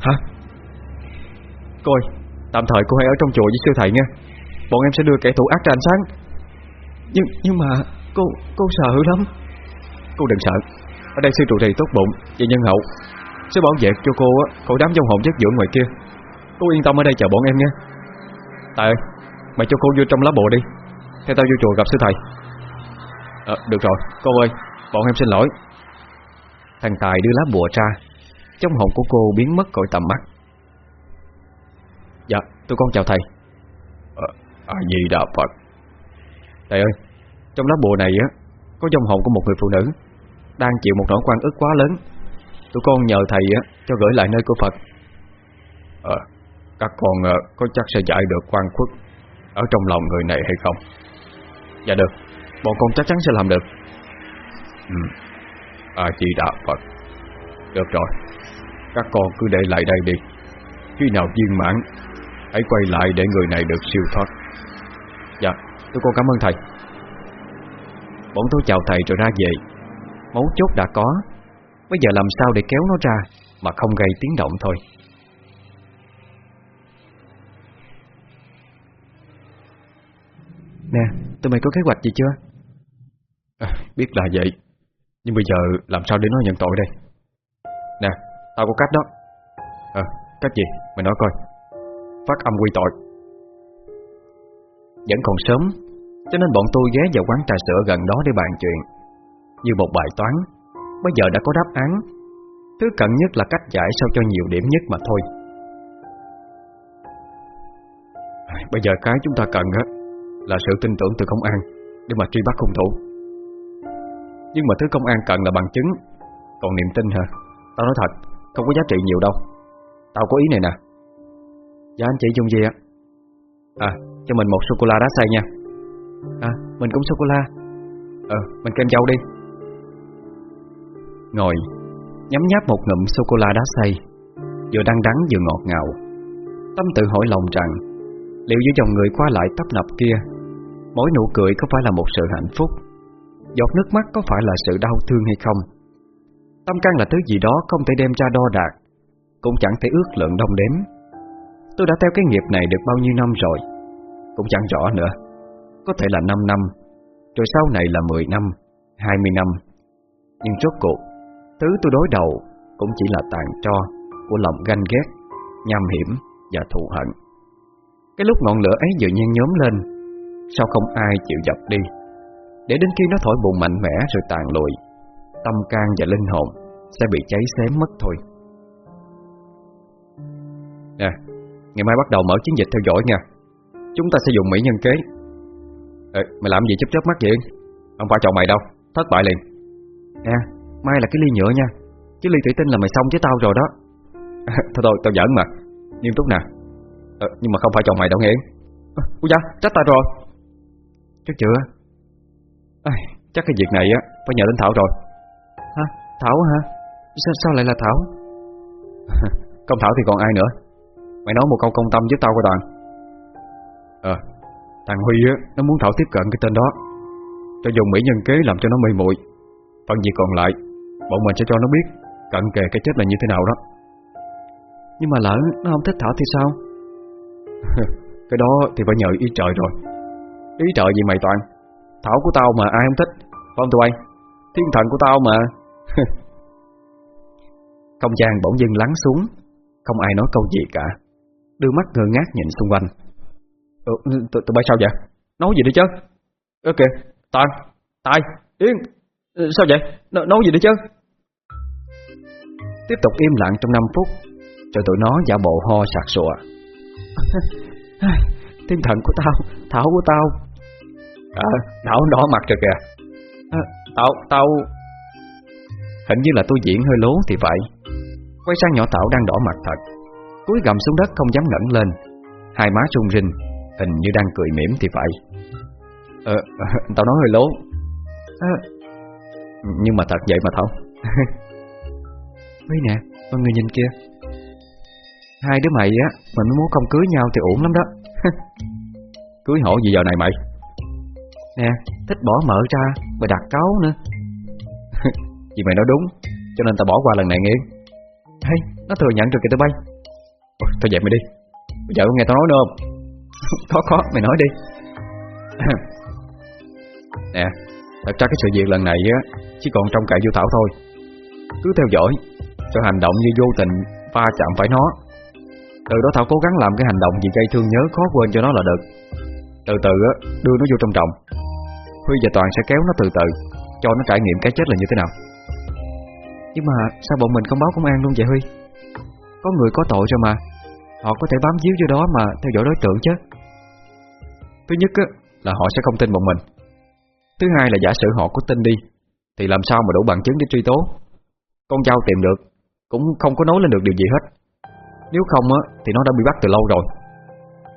Hả? Cô ơi Tạm thời cô hãy ở trong chùa với sư thầy nha. Bọn em sẽ đưa kẻ thù ác ra ánh sáng. Nhưng nhưng mà Cô cô sợ lắm. Cô đừng sợ Ở đây sư trụ trì tốt bụng Và nhân hậu. Sẽ bảo vệ cho cô khỏi đám dông hồn chất dưỡng ngoài kia. Cô yên tâm ở đây chờ bọn em nha Tài ơi Mày cho cô vô trong lá bộ đi. Theo tao vô chùa gặp sư thầy. À, Được rồi Cô ơi Bọn em xin lỗi. Thằng Tài đưa lá bùa ra. Trong hồn của cô biến mất khỏi tầm mắt. Dạ tôi con chào thầy. À, À gì đà Phật. Thầy ơi Trong lá bùa này á Có dòng hồn của một người phụ nữ Đang chịu một nỗi quan ức quá lớn. Tụi con nhờ thầy á cho gửi lại nơi của Phật. À, Các con à, có chắc sẽ giải được quan khuất Ở trong lòng người này hay không? Dạ được Bọn con chắc chắn sẽ làm được. Ừ. À chị đạo Phật. Được rồi các con cứ để lại đây đi. Khi nào viên mãn Hãy quay lại để người này được siêu thoát. Dạ tôi con cảm ơn thầy. Bọn tôi chào thầy rồi ra về Mấu chốt đã có. Bây giờ làm sao để kéo nó ra Mà không gây tiếng động thôi? Nè Tụi mày có kế hoạch gì chưa? À, Biết là vậy. Nhưng bây giờ làm sao để nó nhận tội đây? Nè Tao có cách đó. Ờ, cách gì? Mày nói coi. Phát âm quy tội. Vẫn còn sớm Cho nên bọn tôi ghé vào quán trà sữa gần đó để bàn chuyện như một bài toán. Bây giờ đã có đáp án. Thứ cần nhất là cách giải sao cho nhiều điểm nhất mà thôi. Bây giờ cái chúng ta cần á, Là sự tin tưởng từ công an, Để mà truy bắt hung thủ. Nhưng mà thứ công an cần là bằng chứng. Còn niềm tin hả? Tao nói thật, Không có giá trị nhiều đâu. Tao có ý này nè. Dạ anh chị dùng gì ạ? À cho mình một sô-cô-la đá xay nha. À mình cũng sô-cô-la Ờ mình kem dâu đi. Ngồi Nhắm nháp một ngụm sô-cô-la đá xay, Vừa đắng đắng vừa ngọt ngào. Tâm tự hỏi lòng rằng, Liệu giữa dòng người qua lại tấp nập kia, Mỗi nụ cười có phải là một sự hạnh phúc, Giọt nước mắt có phải là sự đau thương hay không? Tâm can là thứ gì đó không thể đem ra đo đạc, Cũng chẳng thể ước lượng đông đếm. Tôi đã theo cái nghiệp này được bao nhiêu năm rồi, Cũng chẳng rõ nữa. Có thể là 5 năm, Rồi sau này là 10 năm 20 năm. Nhưng rốt cuộc Thứ tôi đối đầu Cũng chỉ là tàn tro Của lòng ganh ghét Nham hiểm và thù hận. Cái lúc ngọn lửa ấy vừa nhen nhóm lên Sao không ai chịu dập đi? Để đến khi nó thổi bùng mạnh mẽ rồi tàn lụi Tâm can và linh hồn Sẽ bị cháy xém mất thôi. Nè Ngày mai bắt đầu mở chiến dịch theo dõi nha. Chúng ta sẽ dùng mỹ nhân kế. Ê, Mày làm gì chấp chớp mắt vậy? Không phải chọn mày đâu Thất bại liền. Nè Mai là cái ly nhựa nha. Chứ ly thủy tinh là mày xong với tao rồi đó. [LAUGHS] Thôi thôi tao giỡn mà. Nghiêm túc nè. À, Nhưng mà không phải chọn mày đâu nghe. Ui da trách tay rồi. Chắc chưa? À, Chắc cái việc này á Phải nhờ đến Thảo rồi. Hả? Thảo hả? Sao, sao lại là Thảo? [LAUGHS] Không Thảo thì còn ai nữa. Mày nói một câu công tâm với tao coi Toàn. Ờ Thằng Huy á Nó muốn Thảo tiếp cận cái tên đó. Cho dùng mỹ nhân kế làm cho nó mê muội. Phần gì còn lại Bọn mình sẽ cho nó biết Cận kề cái chết là như thế nào đó. Nhưng mà lỡ nó không thích Thảo thì sao? [LAUGHS] Cái đó thì phải nhờ ý trời rồi. Ý trời gì mày Toàn? Thảo của tao mà ai không thích Phải không tụi bay? Thiên thần của tao mà. [LAUGHS] Không gian bỗng dưng lắng xuống Không ai nói câu gì cả. Đưa mắt ngơ ngác nhìn xung quanh. Ừ, Tụi bay sao vậy? Nói gì đi chứ? Ơ kìa Toàn Tài Yên Sao vậy? N Nói gì đi chứ Tiếp tục im lặng trong 5 phút Cho tụi nó giả bộ ho sạc sụa. [LAUGHS] Thiên thần của tao Thảo của tao. À Thảo đỏ mặt rồi kìa. À, Tao Tao Hình như là tôi diễn hơi lố thì phải. Quay sang nhỏ Thảo đang đỏ mặt thật. Cúi gầm xuống đất không dám ngẩng lên. Hai má run rinh Hình như đang cười mỉm thì phải. Ờ, [LAUGHS] tao nói hơi lố. À, Nhưng mà thật vậy mà Thảo [LAUGHS] Mấy nè, con người nhìn kia Hai đứa mày á Mình muốn không cưới nhau thì ổn lắm đó. [LAUGHS] Cưới hộ gì giờ này mày? Nè, thích bỏ mỡ ra Mà đặt cáo nữa. [LAUGHS] Vì mày nói đúng Cho nên tao bỏ qua lần này nghe. Hay, nó thừa nhận rồi kìa tụi bay. Ôi, Thôi vậy mày đi. Bây giờ có nghe tao nói nữa không? [LAUGHS] Có có, mày nói đi. [CLEARS THROAT] Nè Thật ra cái sự việc lần này á Chỉ còn trong cậy vô Thảo thôi. Cứ theo dõi Cho hành động như vô tình va chạm phải nó. Từ đó Thảo cố gắng làm cái hành động gì gây thương nhớ khó quên cho nó là được. Từ từ á đưa nó vô trong trọng Huy và Toàn sẽ kéo nó từ từ Cho nó trải nghiệm cái chết là như thế nào. Nhưng mà sao bọn mình không báo công an luôn vậy Huy? Có người có tội rồi mà. Họ có thể bám víu vô đó mà theo dõi đối tượng chứ. Thứ nhất á, là họ sẽ không tin bọn mình. Thứ hai là giả sử họ có tin đi Thì làm sao mà đủ bằng chứng để truy tố? Con dao tìm được Cũng không có nói lên được điều gì hết. Nếu không á, thì nó đã bị bắt từ lâu rồi.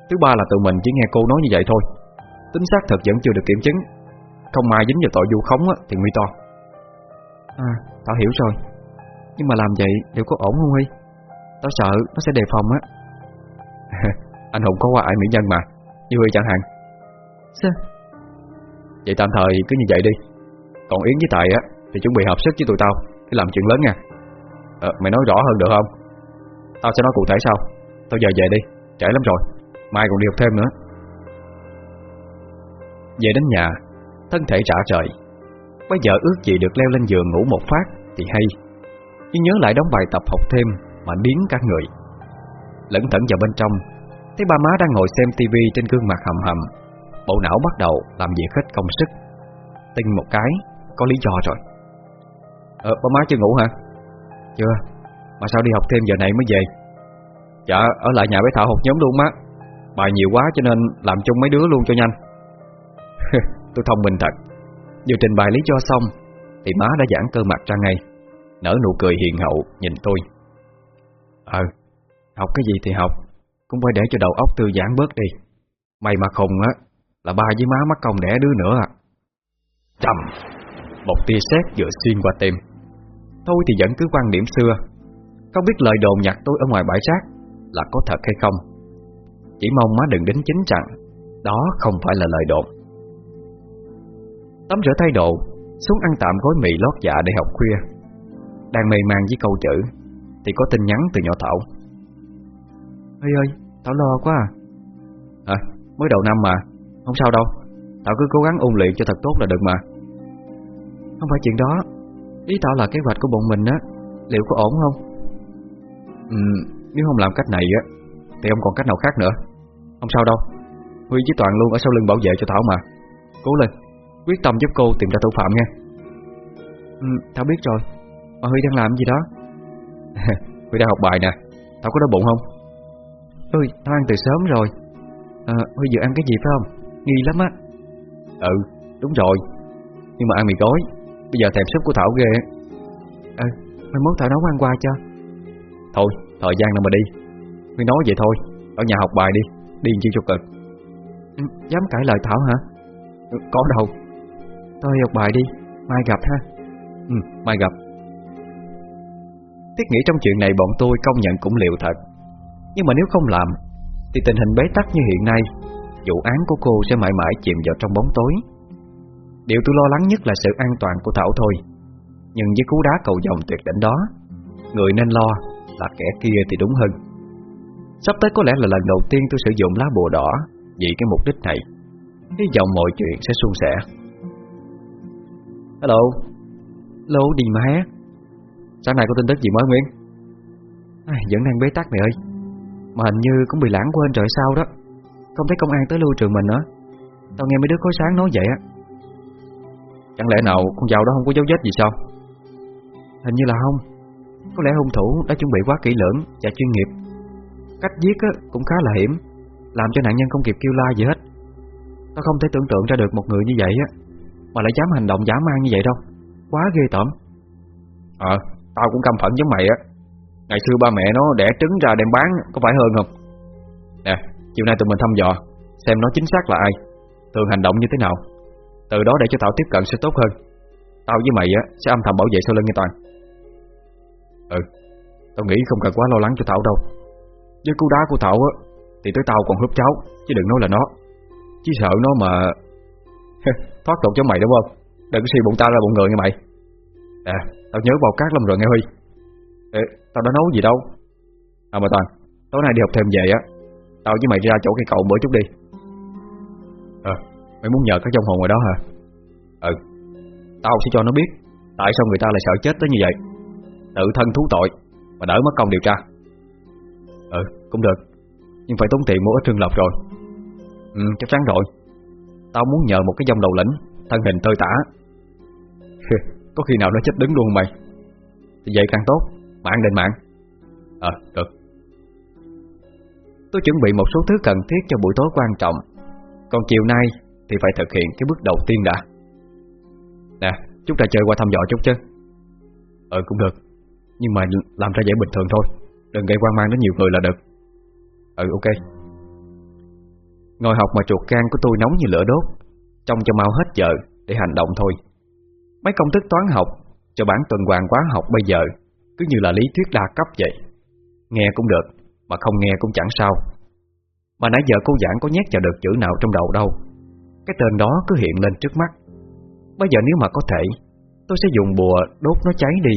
Thứ ba là tự mình chỉ nghe cô nói như vậy thôi. Tính xác thật vẫn chưa được kiểm chứng. Không ai dính vào tội vu khống á, thì nguy to. À, tao hiểu rồi. Nhưng mà làm vậy liệu có ổn không Huy? Tao sợ nó sẽ đề phòng á. [LAUGHS] Anh Hùng có qua ải mỹ nhân mà. Như Huy chẳng hạn. Sao? Vậy tạm thời cứ như vậy đi. Còn Yến với Tài á Thì chuẩn bị hợp sức với tụi tao Để làm chuyện lớn nha à, Mày nói rõ hơn được không? Tao sẽ nói cụ thể sau. Tao giờ về đi. Trễ lắm rồi. Mai còn đi học thêm nữa. Về đến nhà Thân thể trả trời. Bây giờ ước gì được leo lên giường ngủ một phát Thì hay. Nhưng nhớ lại đóng bài tập học thêm Mà điến cả người. Lẫn thẫn vào bên trong Thấy ba má đang ngồi xem tivi trên gương mặt hầm hầm. Bộ não bắt đầu làm việc hết công sức. Tinh một cái Có lý do rồi. Ờ ba má chưa ngủ hả? Chưa? Mà sao đi học thêm giờ này mới về? Dạ ở lại nhà với Thảo học nhóm luôn má. Bài nhiều quá cho nên làm chung mấy đứa luôn cho nhanh. [LAUGHS] Tôi thông minh thật. Vừa trình bày lý do xong, Thì má đã giãn cơ mặt ra ngay. Nở nụ cười hiền hậu nhìn tôi. Ờ Học cái gì thì học. Cũng phải để cho đầu óc tư giãn bớt đi. Mày mà khùng á, Là ba với má mắc công đẻ đứa nữa à. Trầm Một tia sét vừa xuyên qua tim. Tôi thì vẫn cứ quan điểm xưa. Không biết lời đồn nhặt tôi ở ngoài bãi rác Là có thật hay không? Chỉ mong má đừng đính chính rằng Đó không phải là lời đồn. Tắm rửa thay đồ Xuống ăn tạm gói mì lót dạ để học khuya. Đang mê man với câu chữ Thì có tin nhắn từ nhỏ Thảo. Ơi ơi, Thảo lo quá à. À, mới đầu năm mà Không sao đâu. Thảo cứ cố gắng ôn luyện cho thật tốt là được mà. Không phải chuyện đó Ý Thảo là kế hoạch của bọn mình á Liệu có ổn không? Ừ, nếu không làm cách này á Thì không còn cách nào khác nữa. Không sao đâu. Huy với Toàn luôn ở sau lưng bảo vệ cho Thảo mà. Cố lên Quyết tâm giúp cô tìm ra thủ phạm nha. Ừ, Thảo biết rồi. Mà Huy đang làm gì đó? [LAUGHS] Huy đang học bài nè. Thảo có đói bụng không? Ôi, Thảo ăn từ sớm rồi. À, Huy vừa ăn cái gì phải không? Nghi lắm á. Ừ, đúng rồi. Nhưng mà ăn mì gói Bây giờ thèm súp của Thảo ghê. Ừ, mai mốt Thảo nấu ăn qua cho. Thôi, thời gian nào mà đi. Huy nói vậy thôi Ở nhà học bài đi, đi chi cho cực. Ừ, Dám cãi lời Thảo hả? Ừ, Có đâu. Thôi học bài đi, mai gặp ha. Ừ, mai gặp. Thiết nghĩ trong chuyện này bọn tôi công nhận cũng liệu thật. Nhưng mà nếu không làm Thì tình hình bế tắc như hiện nay Vụ án của cô sẽ mãi mãi chìm vào trong bóng tối Điều tôi lo lắng nhất là sự an toàn của Thảo thôi. Nhưng với cú đá cầu dòng tuyệt đỉnh đó Người nên lo là kẻ kia thì đúng hơn. Sắp tới có lẽ là lần đầu tiên tôi sử dụng lá bùa đỏ Vì cái mục đích này. Hy vọng mọi chuyện sẽ suôn sẻ. Hello? Lô đi mà Sáng nay có tin tức gì mới nguyễn? à, Vẫn đang bế tắc mày ơi. Mà hình như cũng bị lãng quên rồi sao đó. Không thấy công an tới lưu trường mình nữa. Tao nghe mấy đứa khối sáng nói vậy á. Chẳng lẽ nào con dao đó không có dấu vết gì sao? Hình như là không. Có lẽ hung thủ đã chuẩn bị quá kỹ lưỡng Và chuyên nghiệp. Cách giết cũng khá là hiểm Làm cho nạn nhân không kịp kêu la gì hết. Tao không thể tưởng tượng ra được một người như vậy á Mà lại dám hành động dã man như vậy đâu. Quá ghê tởm. Ờ, tao cũng căm phẫn giống mày á. Ngày xưa ba mẹ nó đẻ trứng ra đem bán Có phải hơn không? Nè, chiều nay tụi mình thăm dò Xem nó chính xác là ai Thường hành động như thế nào. Từ đó để cho Thảo tiếp cận sẽ tốt hơn. Tao với mày á sẽ âm thầm bảo vệ sau lưng nghe Toàn. Ừ Tao nghĩ không cần quá lo lắng cho Thảo đâu. Với cú đá của Thảo á Thì tới tao còn húp cháu Chứ đừng nói là nó. Chỉ sợ nó mà Thoát tục cho mày đúng không? Đừng có suy bụng tao ra bụng người nghe mày. À tao nhớ bao cát lắm rồi nghe Huy. Ê, Tao đã nấu gì đâu. À mà Toàn Tối nay đi học thêm về á Tao với mày ra chỗ cây cậu bữa chút đi. Mày muốn nhờ các dông hồn ngoài đó hả? Ừ. Tao sẽ cho nó biết Tại sao người ta lại sợ chết tới như vậy. Tự thân thú tội Mà đỡ mất công điều tra. Ừ cũng được. Nhưng phải tốn tiền mua ít trưng lọc rồi. Ừ chắc chắn rồi. Tao muốn nhờ một cái dòng đầu lĩnh, Thân hình tơi tả. Có khi nào nó chết đứng luôn mày? Thì vậy càng tốt. Mạng định mạng. Ờ được. Tôi chuẩn bị một số thứ cần thiết cho buổi tối quan trọng. Còn chiều nay thì phải thực hiện cái bước đầu tiên đã. Nè, Chúng ta chơi qua thăm dò chút chứ. Ừ cũng được. Nhưng mà làm ra vẻ bình thường thôi. Đừng gây quan mang đến nhiều người là được. Ừ ok. Ngồi học mà chuột gan của tôi nóng như lửa đốt, Trông cho mau hết giờ Để hành động thôi. Mấy công thức toán học Cho bản tuần hoàn quá học bây giờ Cứ như là lý thuyết đa cấp vậy. Nghe cũng được, Mà không nghe cũng chẳng sao. Mà nãy giờ cô giảng có nhét vào được chữ nào trong đầu đâu. Cái tên đó cứ hiện lên trước mắt. Bây giờ nếu mà có thể Tôi sẽ dùng bùa đốt nó cháy đi.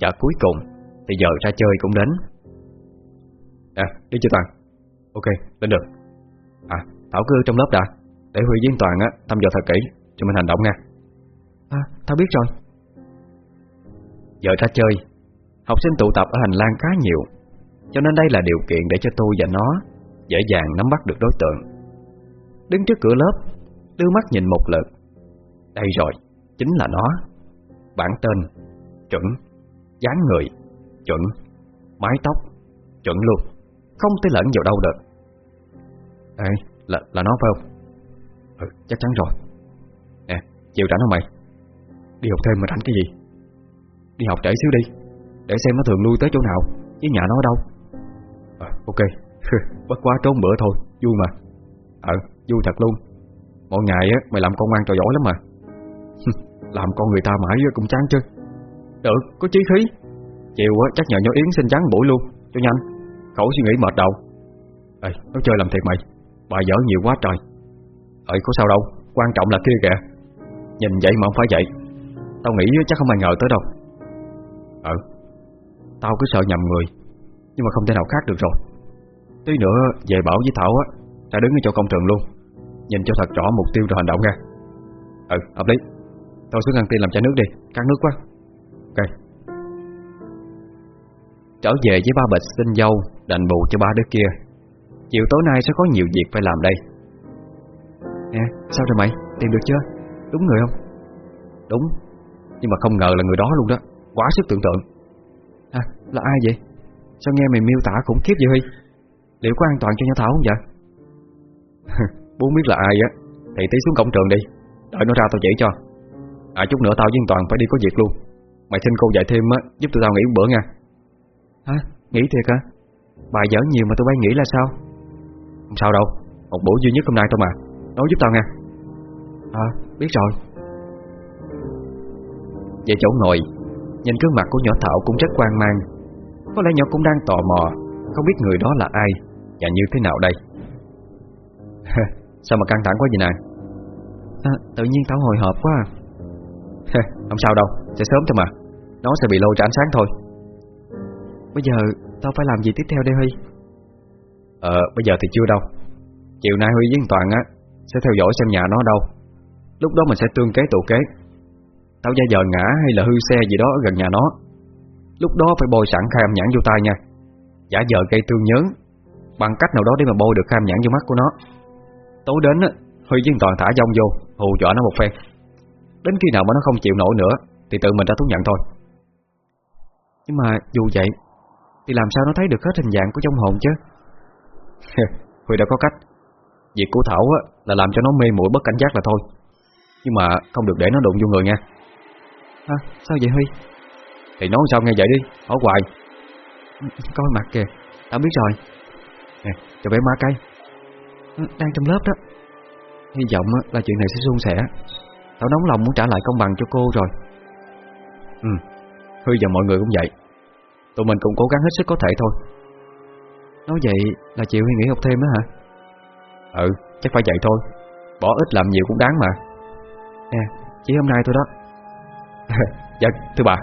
Và cuối cùng Thì giờ ra chơi cũng đến. À đi chưa Toàn. Ok lên được. À Thảo cứ trong lớp đã. Để Huy với Toàn á, thăm dò thật kỹ Cho mình hành động nha. À Thảo biết rồi. Giờ ra chơi Học sinh tụ tập ở hành lang khá nhiều Cho nên đây là điều kiện để cho tôi và nó Dễ dàng nắm bắt được đối tượng. Đứng trước cửa lớp Đưa mắt nhìn một lượt. Đây rồi, chính là nó. Bản tên, chuẩn. Dáng người, chuẩn. Mái tóc, chuẩn luôn. Không thể lẫn vào đâu được. Ê, là, là nó phải không? Ừ, chắc chắn rồi. Nè, chịu rảnh không mày? Đi học thêm mà rảnh cái gì? Đi học trễ xíu đi Để xem nó thường lui tới chỗ nào Chứ nhà nó ở đâu. À, Ok. [LAUGHS] Bất quá trốn bữa thôi Vui mà. Ờ vui thật luôn. Mỗi ngày á, mày làm con ngoan trò giỏi lắm mà. [LAUGHS] Làm con người ta mãi cũng chán chứ. Được, có chí khí. Chiều á, chắc nhờ nhau Yến xin trắng buổi luôn. Cho nhanh Khẩu suy nghĩ mệt đầu. Ê, nó chơi làm thiệt mày. Bà dở nhiều quá trời. Ơi có sao đâu, Quan trọng là kia kìa. Nhìn vậy mà không phải vậy. Tao nghĩ chắc không ai ngờ tới đâu. Ừ Tao cứ sợ nhầm người, Nhưng mà không thể nào khác được rồi. Tí nữa, về Bảo với Thảo á Ta đứng ở chỗ công trường luôn. Nhìn cho thật rõ mục tiêu rồi hành động nha. Ừ hợp lý. Tôi xuống ăn tiên làm chai nước đi, cắt nước quá. Ok. Trở về với ba bịch xin dâu Đành bù cho ba đứa kia. Chiều tối nay sẽ có nhiều việc phải làm đây. Nè, sao rồi mày? Tìm được chưa? Đúng người không? Đúng. Nhưng mà không ngờ là người đó luôn đó. Quá sức tưởng tượng. À là ai vậy? Sao nghe mày miêu tả khủng khiếp vậy Huy? Liệu có an toàn cho Nhã Thảo không vậy? [LAUGHS] Muốn biết là ai á Thì tí xuống cổng trường đi. Đợi nó ra tao chỉ cho. À chút nữa tao với Toàn phải đi có việc luôn. Mày xin cô dạy thêm á Giúp tụi tao nghỉ một bữa nha. Hả? Nghỉ thiệt hả? Bài dở nhiều mà tụi bay nghĩ là sao? Không sao đâu Một buổi duy nhất hôm nay thôi mà. Nói giúp tao nha. À biết rồi. Về chỗ ngồi Nhìn gương mặt của nhỏ Thảo cũng rất quan mang. Có lẽ nhỏ cũng đang tò mò Không biết người đó là ai Và như thế nào đây [LAUGHS] Sao mà căng thẳng quá vậy nè? À, Tự nhiên Thảo hồi hộp quá à. Không sao đâu Sẽ sớm thôi mà. Nó sẽ bị lôi ra ánh sáng thôi. Bây giờ tao phải làm gì tiếp theo đây Huy? Ờ bây giờ thì chưa đâu. Chiều nay Huy với Toàn á Sẽ theo dõi xem nhà nó đâu. Lúc đó mình sẽ tương kế tụ kế. Tao ra giờ ngã hay là hư xe gì đó ở gần nhà nó. Lúc đó phải bôi sẵn khai âm nhãn vô tay nha. Giả giờ gây tương nhớn. Bằng cách nào đó để mà bôi được khai âm nhãn vô mắt của nó Tối đến Huy với Toàn thả dông vô Hù dọa nó một phen. Đến khi nào mà nó không chịu nổi nữa Thì tự mình ra thú nhận thôi. Nhưng mà dù vậy Thì làm sao nó thấy được hết hình dạng của trong hồn chứ? Huy đã có cách. Việc của Thảo á, là làm cho nó mê muội bất cảnh giác là thôi. Nhưng mà không được để nó đụng vô người nha. À, Sao vậy Huy? Thì nói sao nghe vậy đi Hỏi hoài. Coi mặt kìa Tao biết rồi. Nè cho bé má cây đang trong lớp đó. Hy vọng là chuyện này sẽ suôn sẻ. Tao nóng lòng muốn trả lại công bằng cho cô rồi. Ừ Huy và mọi người cũng vậy. Tụi mình cũng cố gắng hết sức có thể thôi. Nói vậy là chịu Huy nghỉ học thêm đó hả? Ừ chắc phải vậy thôi. Bỏ ít làm nhiều cũng đáng mà. Nè, chỉ hôm nay thôi đó. [LAUGHS] Dạ thưa bà.